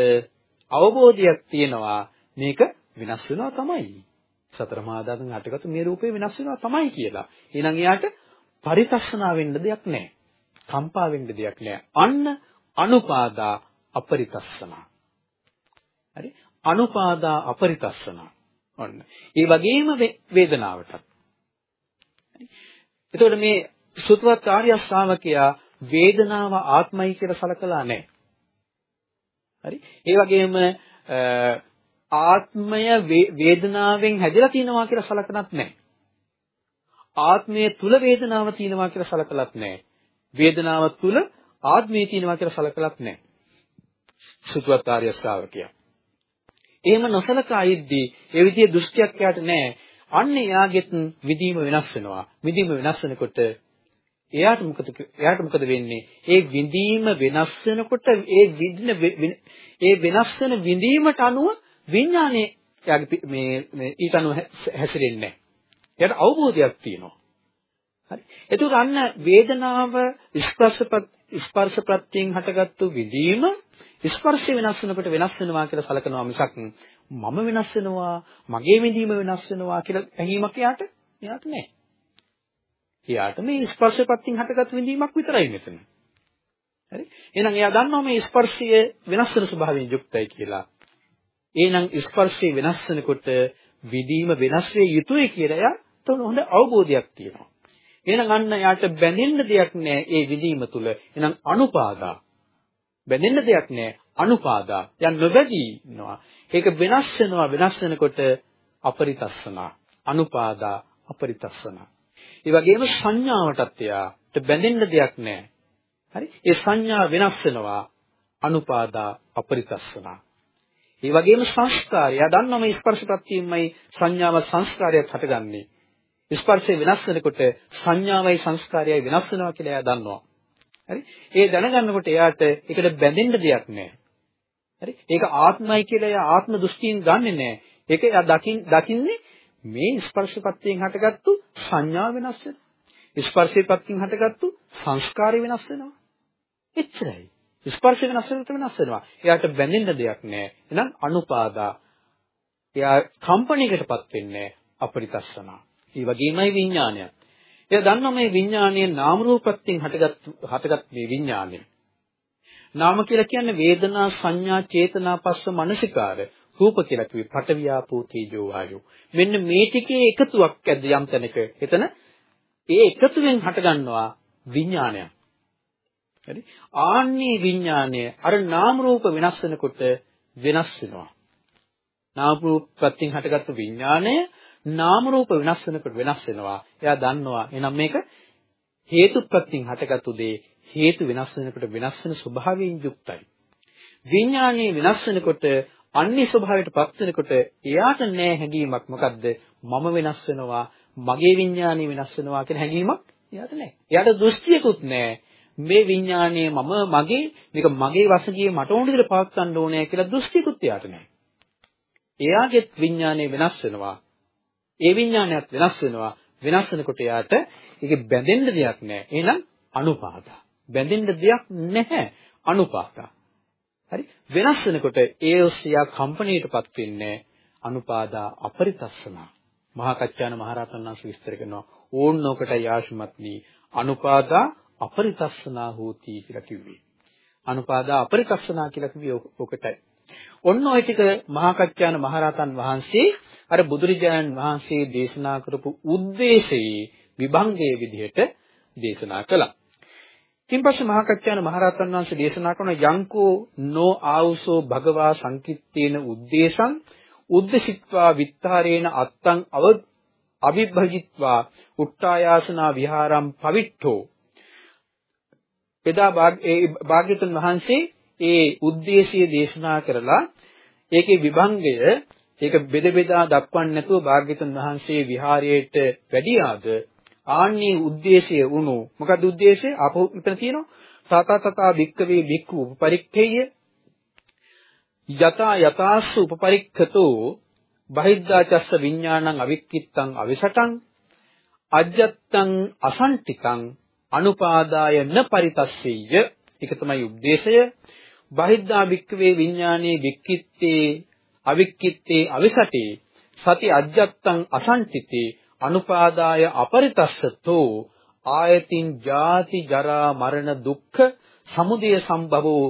B: අවබෝධයක් තියෙනවා මේක වෙනස් වෙනවා තමයි. සතර මහා ධාතුන් හටගත්තු මේ රූපේ වෙනස් වෙනවා තමයි කියලා. එහෙනම් එයාට පරිකස්සනා වෙන්න දෙයක් නැහැ. කම්පා වෙන්න දෙයක් නැහැ. අන්න අනුපාදා අපරිකස්සනා. හරි? අනුපාදා අපරිකස්සනා. ඔන්න. ඒ වගේම වේදනාවටත්. එතකොට මේ සුතවත් ආර්ය ශ්‍රාවකයා වේදනාව ආත්මයි කියලා සලකලා නැහැ. හරි? ඒ වගේම ආත්මය වේදනාවෙන් හැදලා තියෙනවා කියලා සලකනත් නැහැ. ආත්මය තුල වේදනාව තියෙනවා කියලා සලකලත් නැහැ. වේදනාව තුල ආත්මය තියෙනවා කියලා සලකලත් නැහැ. සුතුවත් ආර්ය ශ්‍රාවකයා. එහෙම නොසලකා ඉද්දී ඒ විදිහේ දෘෂ්ටියක් යාට නැහැ. අන්න එයාගෙත් විදීම වෙනස් වෙනවා. විදීම වෙනස් වෙනකොට එයාට මොකද එයාට මොකද වෙන්නේ? ඒ විඳීම වෙනස් වෙනකොට ඒ විඳින ඒ වෙනස් වෙන විඳීමට අනුව විඥානේ එයාගේ මේ ඊට අනුව හැසිරෙන්නේ නැහැ. එයාට අවබෝධයක් තියෙනවා. හරි. එතකොට අන්න වේදනාව ස්පර්ශපත් ස්පර්ශ ප්‍රත්‍යයෙන් හටගත්තු විදීම ස්පර්ශය වෙනස් වෙනකොට වෙනස් වෙනවා කියලා සලකනවා මිසක් මම වෙනස් වෙනවා මගේ විඳීම වෙනස් වෙනවා කියලා හැඟීමක් එයාට එයාට නැහැ. එයාට මේ ස්පර්ශපත්‍යයෙන් හටගත්තු විඳීමක් විතරයි මෙතන. හරි. එහෙනම් එයා දන්නවා මේ ස්පර්ශය වෙනස් වෙන ස්වභාවයෙන් යුක්තයි කියලා. එහෙනම් ස්පර්ශය වෙනස් වෙනකොට විදීම වෙනස් වේ යුතුයි කියලා එයාට හොඳ අවබෝධයක් තියෙනවා. එහෙනම් අන්න යාට බැඳෙන්න දෙයක් නැහැ ඒ විදීම තුල. එහෙනම් අනුපාදා. බැඳෙන්න දෙයක් නැහැ අනුපාදා. යන් නොබැදී ඉන්නවා. ඒක වෙනස් වෙනවා වෙනස් වෙනකොට අපරිතස්සනා. අනුපාදා අපරිතස්සනා. ඒ වගේම සංඥාවටත් එයාට බැඳෙන්න දෙයක් නැහැ. හරි? ඒ සංඥා වෙනස් වෙනවා අනුපාදා අපරිතස්සනා. ඒ වගේම සංස්කාරය. එයා දන්නවා මේ ස්පර්ශ ප්‍රත්‍යයෙන්මයි සංඥාව සංස්කාරයක් හටගන්නේ. ස්පර්ශය වෙනස් වෙනකොට සංඥාවයි සංස්කාරයයි වෙනස් වෙනවා කියලා එයා දන්නවා. හරි? ඒ දැනගන්නකොට එයාට ඒකට බැඳෙන්න දෙයක් නැහැ. හරි? ඒක ආත්මයි කියලා එයා ආත්ම දෘෂ්ටියෙන් ගන්නෙ නැහැ. ඒක එයා දකින් දකින්නේ මේ ස්පර්ශපත්‍යයෙන් හටගත්තු සංඥා වෙනස් වෙන. ස්පර්ශයේ පැත්තකින් හටගත්තු සංස්කාරය වෙනස් වෙනවා. එච්චරයි. ස්පර්ශ වෙනස් වෙනකොට වෙනස් වෙනවා. එයාට බැඳෙන්න දෙයක් නැහැ. එහෙනම් අනුපාදා. එයා කම්පණයකටපත් වෙන්නේ අපරිතස්සනා. ඒ වගේමයි විඥානය. එයා දන්නවා මේ විඥානයේ නාම රූපත්‍යෙන් හටගත් හටගත් මේ විඥානය. නාම කියලා කියන්නේ වේදනා සංඥා චේතනා පස්ස මනසිකාර රූප කියලා කිව්වේ පටවියාපෝ තේජෝ වායෝ. මෙන්න මේ ටිකේ එකතුවක් ඇද්ද යම් තැනක. එතන ඒ එකතුවෙන් හටගන්නවා විඥානයක්. හරි? ආන්නේ විඥානය අර නාම රූප වෙනස් වෙනකොට වෙනස් වෙනවා. නාම රූප ප්‍රත්‍යයෙන් හටගත්තු විඥානය නාම රූප වෙනස් වෙනකොට වෙනස් වෙනවා. එයා දන්නවා. එහෙනම් මේක හේතු ප්‍රත්‍යයෙන් හටගත්තු දේ හේතු වෙනස් වෙනකොට වෙනස් වෙන ස්වභාවයෙන් යුක්තයි. විඥානයේ වෙනස් වෙනකොට අන්නේ ස්වභාවයටපත් වෙනකොට එයාට නෑ හැඟීමක් මොකද්ද මම වෙනස් වෙනවා මගේ විඥානය වෙනස් වෙනවා කියන හැඟීමක් එයාට නෑ. එයාට දෘෂ්ටියකුත් නෑ. මේ විඥානය මම මගේ මේක මගේ වශයෙන් මට ඕන විදිහට පවත්වන්න ඕනේ කියලා දෘෂ්ටිකුත් එයාට නැහැ. එයාගේ විඥානය වෙනස් වෙනවා. ඒ විඥානයත් වෙනස් වෙනවා. වෙනස් වෙනකොට එයාට ඒක බැඳෙන්න දෙයක් නැහැ. එහෙනම් අනුපාදා. බැඳෙන්න දෙයක් නැහැ. අනුපාදා. හරි වෙනස් වෙනකොට ඒ ඔස්සියා කම්පණයටපත් වෙන්නේ අනුපාදා අපරිතස්සනා. මහා කච්චාන මහරහතන් වහන්සේ විස්තර කරනවා ඕන්නෝකට යාශුමත්නි අනුපාදා අපරිතස්සනා හෝති කියලා කිව්වේ. අනුපාදා අපරිතස්සනා කියලා කිව්වේ ඔකටයි. ඔන්න ඔය ටික මහා කච්චාන මහරහතන් වහන්සේ අර බුදුරජාණන් වහන්සේ දේශනා කරපු උද්දේශයේ විභංගයේ විදිහට දේශනා කළා. ඉන් පස්සේ මහා කච්චාන මහරහතන් වහන්සේ දේශනා කරන යංකෝ නෝ ආවුසෝ භගවා සංකිට්ඨේන උද්දේශං උද්දසිත්වා විත්තරේන අත්තං අව අවිභජිත්වා උට්ටායාසනා විහාරම් පවිට්ඨෝ. එදා භාග්‍යතුන් වහන්සේ ඒ ಉದ್ದೇಶය දේශනා කරලා ඒකේ විභංගය ඒක බෙද බෙදා දක්වන්නේ නැතුව භාග්‍යතුන් වහන්සේ විහාරයේට වැඩියාද ආන්නේ ಉದ್ದೇಶය වුණු. මොකද ಉದ್ದೇಶය අපෝ මෙතන තියෙනවා. තතතතා භික්කවේ භික්ඛු උපපරික්ඛේය. යතා යතාස්ස උපපරික්ඛතෝ බහිද්ධාචස්ස විඥානං අවික්කිත්තං අවිසටං අජත්තං අසන්තිකං අනුපාදාය න පරිතස්සෙය්‍ය. ඒක තමයි ಉದ್ದೇಶය බහිද්ධා භික්කවේ විඥානේ භික්කිත්තේ අවික්කිත්තේ අවිසටේ. සති අජත්තං අසන්තිතේ. අනුපාදාය අපරිතස්සතෝ ආයතින් ජාති ජරා මරණ දුක්ඛ සමුදය සම්භවෝ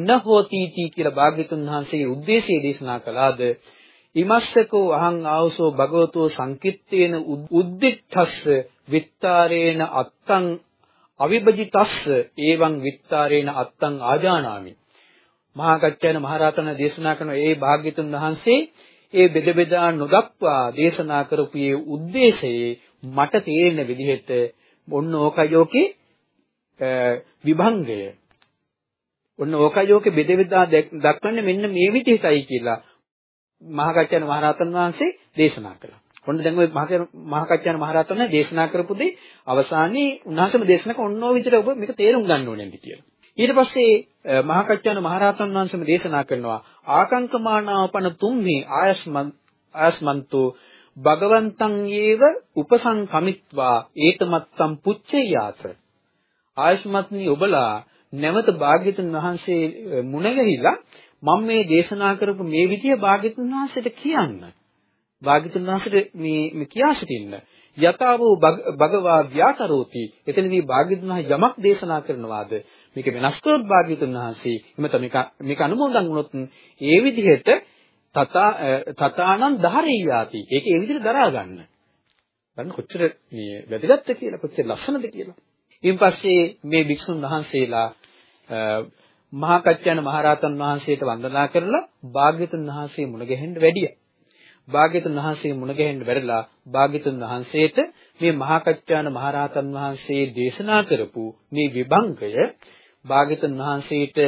B: නහෝතිති කියලා භාග්‍යතුන් වහන්සේ උද්දේශය දේශනා කළාද ඉමස්සකෝ අහං ආවසෝ භගවතෝ සංකිට්ඨේන උද්දිච්ඡස්ස විත්තාරේන අත්තං අවිභජිතස්ස එවං විත්තාරේන අත්තං ආජානාමි. මහා කච්චයන මහරහතන් දේශනා කරන ඒ භාග්‍යතුන් වහන්සේ ඒ බෙද බෙදා නොදක්වා දේශනා කරපු ඒ ಉದ್ದೇಶයේ මට තේරෙන විදිහට ඔන්න ඕකයෝකේ විභංගය ඔන්න ඕකයෝකේ බෙද බෙදා දක්වන්නේ මෙන්න මේ විදිහටයි කියලා මහාකච්චයන් මහරහතන් වහන්සේ දේශනා කළා. ඔන්න දැන් ওই මහාකච්චයන් මහරහතන් දේශනා කරපු දේ අවසානයේ උන්වහන්සේම දේශනක ඔන්න ඔය විදිහට ඔබ මේක තේරුම් ගන්න ඕනේ නේද කියලා. ඊට පස්සේ මහාකච්චයන් මහරහතන් වහන්සේම දේශනා කරනවා ආකංකමානාවපන තුම්හි ආයස්මන් ආයස්මන්තු භගවන්තං යේව උපසංකමිත්වා ඒතමත්තම් පුච්චේයාත ආයස්මත්නි ඔබලා නැවත භාග්‍යතුන් වහන්සේ මුණ ගැහිලා මම මේ දේශනා කරපු මේ විදිය භාග්‍යතුන් වහන්සේට කියන්න. භාග්‍යතුන් වහන්සේට මේ මේ කියා සිටින්න. යතාවෝ භගවා ව්‍යාකරෝති. එතනදී භාග්‍යතුන් වහන්සේ යමක් දේශනා කරනවාද? මේක වෙනස් කරොත් භාග්‍යතුන් වහන්සේ එමෙත මේක මේක අනුමෝදන් වුණොත් ඒ විදිහට තථා තථානං ධාරේයාති ඒක ඒ විදිහට දරා ගන්න. ගන්න කොච්චර මේ වැදගත්ද කියලා කොච්චර ලස්සනද කියලා. ඊන් පස්සේ මේ භික්ෂුන් වහන්සේලා මහා කච්චාන මහරහතන් වහන්සේට වන්දනා කරලා භාග්‍යතුන් වහන්සේ මුණ ගැහෙන්න වැඩියා. භාග්‍යතුන් වහන්සේ මුණ ගැහෙන්න වැඩලා භාග්‍යතුන් වහන්සේට මේ මහා කච්චාන මහරහතන් වහන්සේ දේශනා කරපු මේ විභංගය භාග්‍යතුන් වහන්සේට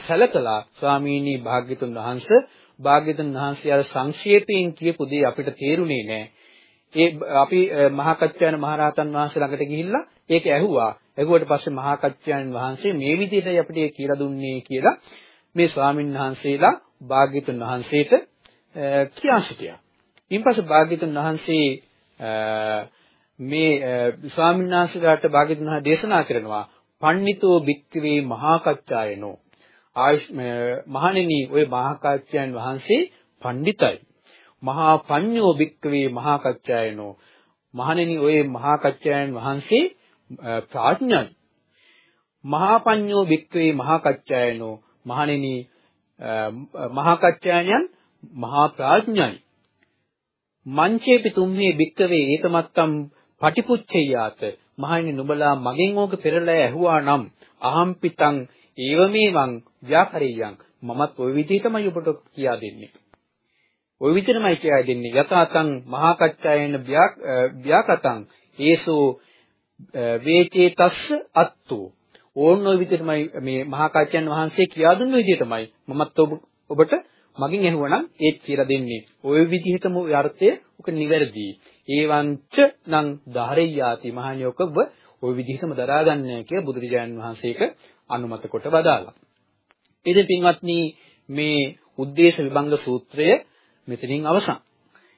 B: සැලකලා ස්වාමීනි භාග්‍යතුන් වහන්සේ භාග්‍යතුන් වහන්සේ අර සංක්ෂේපයෙන් කියපු දේ අපිට තේරුනේ නැහැ. ඒ අපි මහා කච්චාන මහරහතන් වහන්සේ ළඟට ගිහිල්ලා ඒක ඇහුවා. ඇහුවට පස්සේ මහා කච්චායන් වහන්සේ මේ විදිහටයි අපිට කියලා දුන්නේ කියලා මේ ස්වාමින් වහන්සේලා භාග්‍යතුන් වහන්සේට කියා සිටියා. ඊපස්සේ භාග්‍යතුන් වහන්සේ මේ ස්වාමීන් වහන්සේලාට භාග්‍යතුන් වහන්සේ දේශනා කරනවා පණ්ණිතෝ භික්ඛවේ මහා කච්චායනෝ ආයුෂ් මහණෙනි ඔය මහා කච්චායන් වහන්සේ පණ්ඩිතයි. මහා පඤ්ඤෝ භික්ඛවේ මහා කච්චායනෝ මහණෙනි ඔය මහා කච්චායන් වහන්සේ ප්‍රඥයි. මහා පඤ්ඤෝ භික්ඛවේ මහා කච්චායනෝ මහණෙනි මහා කච්චායනයන් මහා ප්‍රඥයි. මංචේපි තුම්හේ භික්ඛවේ ඒතමත්තම් පටිපුච්චයාත මහණෙනි නුඹලා මගෙන් ඕක පෙරලා ඇහුවා නම් අහම්පිතං ඒවමේවං ව්‍යාකරියං මමත් ওই විදිහටමයි ඔබට කියා දෙන්නේ. ওই විදිහටමයි කියා දෙන්නේ. යතාතං මහා කච්චායන ව්‍යාකතං ඒසෝ වේචේතස්ස අත්තෝ ඕන්න ওই විදිහටමයි මේ මහා කච්චයන් වහන්සේ කියා දුන්න විදිහටමයි මමත් ඔබට මගෙන් ඇහුවනම් ඒත් කියලා දෙන්නේ. ওই විදිහටම අර්ථය උක නිවැරදි. ඒවංච නං ධාරෙය්‍යාති මහණියෝක ඔබ ওই විදිහටම දරාගන්නේ කියලා බුදුරජාණන් වහන්සේක අනුමත කොට වදාළා. ඉතින් පින්වත්නි මේ උද්දේශ විභංග සූත්‍රය මෙතනින් අවසන්.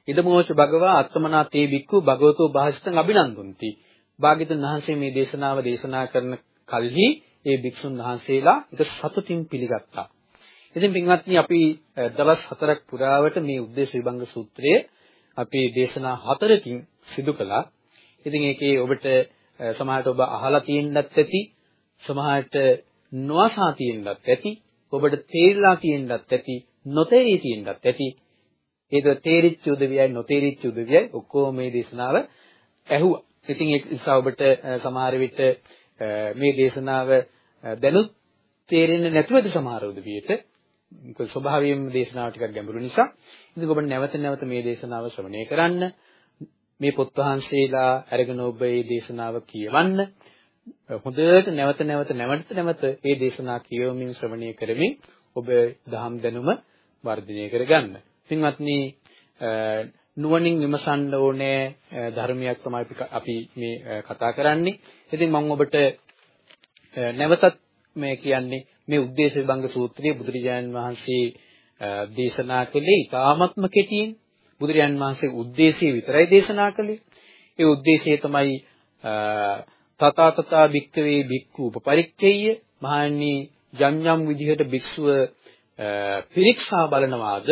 B: ඉදමෝච භගවා අත්තමනා තේ බික්කු භගවතෝ භාෂිතං අභිනන්දුන්ති. භාග්‍යතුන් වහන්සේ මේ දේශනාව දේශනා කරන කල්හි ඒ භික්ෂුන් වහන්සේලා ඒක සතුටින් පිළිගත්තා. ඉතින් පින්වත්නි අපි දවස් හතරක් පුරාවට මේ උද්දේශ විභංග සූත්‍රය අපි දේශනා හතරකින් සිදු කළා. ඉතින් ඒකේ ඔබට සමහරට ඔබ අහලා තියෙන්නත් ඇති, සමහරට නොඅසා තියෙන්නත් ඇති, ඔබට තේරිලා තියෙන්නත් ඇති, නොතේරී තියෙන්නත් ඇති. ඒක තේරිච්ච උදවියයි නොතේරිච්ච උදවියයි ඔක්කොම මේ දේශනාව ඇහුවා. ඉතින් ඒ නිසා ඔබට සමහර විට මේ දේශනාව දැනුත් තේරෙන්නේ නැතුවද සමහර උදවියට මොකද ස්වභාවයෙන්ම දේශනාව ටිකක් ගැඹුරු නිසා ඉතින් ඔබ නැවත නැවත මේ දේශනාව ශ්‍රවණය කරන්න මේ පොත් වහන්සේලා අරගෙන ඔබ මේ දේශනාව කියවන්න හොඳට නැවත නැවත නැවත නැවත මේ දේශනා කියවමින් ශ්‍රවණය කරමින් ඔබ දහම් දැනුම වර්ධනය කරගන්න. පින්වත්නි නුවණින් විමසන්න ඕනේ ධර්මයක් තමයි අපි මේ කතා කරන්නේ. ඉතින් මම ඔබට නැවතත් මේ කියන්නේ මේ උද්දේශ විභංග සූත්‍රයේ බුදුරජාණන් වහන්සේ දේශනා කළේ ඊ타ත්ම කෙටියෙන්. බුදුරජාණන් වහන්සේ උද්දේශය විතරයි දේශනා කළේ. ඒ උද්දේශය තමයි තථා තථා භික්ඛවේ භික්ඛු උපපරික්ඛේය මහණනි යම් යම් විදිහට භික්ෂුව පිරික්සා බලනවාද?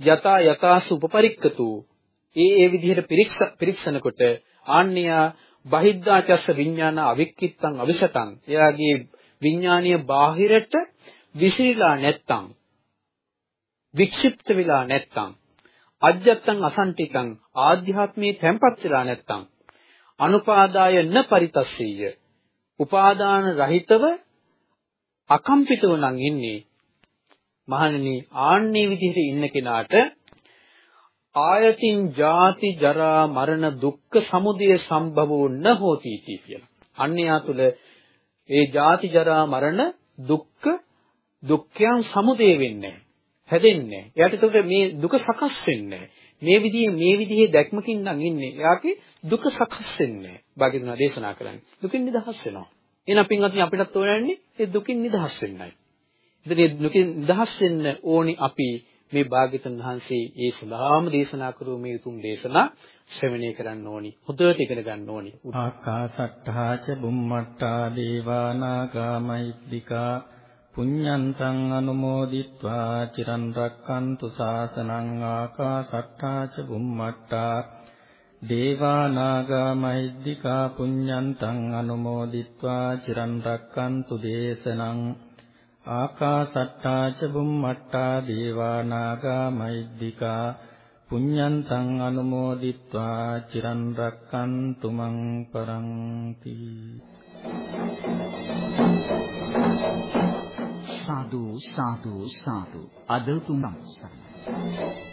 B: යතා යතාසු උපපරික්කතු ඒ ඒ විදිහට පිරික්ස පිරික්සනකොට ආන්නියා බහිද්ධාචස්ස විඥාන අවික්කිත්තං අවිසතං. එයාගේ විඥානීය බාහිරට විසිරීලා නැත්තම් වික්ෂිප්ත වෙලා නැත්තම් අජ්ජත්තං අසන්ටිතං ආධ්‍යාත්මී තැම්පත් වෙලා නැත්තම් අනුපාදාය න පරිතස්සීය උපාදාන රහිතව අකම්පිතව නම් ඉන්නේ මහණෙනි ආන්නේ විදිහට ඉන්න කෙනාට ආයතින් ජාති ජරා මරණ දුක්ඛ සමුදය සම්භවෝ න හෝති කියලා. අන්‍යයා තුල ඒ ජාති ජරා මරණ දුක්ඛ දුක්ඛයන් සමුදය වෙන්නේ හැදෙන්නේ. එයාට ඒකට මේ දුක සකස් වෙන්නේ මේ විදිහේ මේ විදිහේ දැක්මකින් නම් ඉන්නේ. එයාගේ දුක සකස් වෙන්නේ. භාග්‍යතුනා දේශනා කරන්නේ. දුකින් නිදහස් වෙනවා. එහෙනම් පින්වත්නි අපිටත් ඕනන්නේ ඒ දුකින් නිදහස් වෙන්නයි. ඉතින් දුකින් නිදහස් වෙන්න ඕනි අපි මේ භාග්‍යතුන් වහන්සේ ඒ සදාම දේශනා කරු මේ උතුම් දේශනා ශ්‍රවණය කරන්න ඕනි. හොඳට ඉගෙන ගන්න ඕනි.
A: ආකාසට්ඨා ච බුම්මට්ටා දේවානා ගාමයිද්దికා පුඤ්ඤන්තං අනුමෝදිත්වා චිරන් රැක්කන්තු සාසනං ආකාසට්ඨා ච බුම්මට්ටා දේවානාගාමෛද්దికා පුඤ්ඤන්තං අනුමෝදිත්වා චිරන් රැක්කන්තු දේශනං ආකාසට්ටා ච බුම්මට්ටා දේවා නාග මහිද්దికා පුඤ්ඤන්තං අනුමෝදිත්වා චිරන් රැක්කන්තු මං පරන්ති.
C: සාදු සාදු සාදු. අද තුමන් සරණයි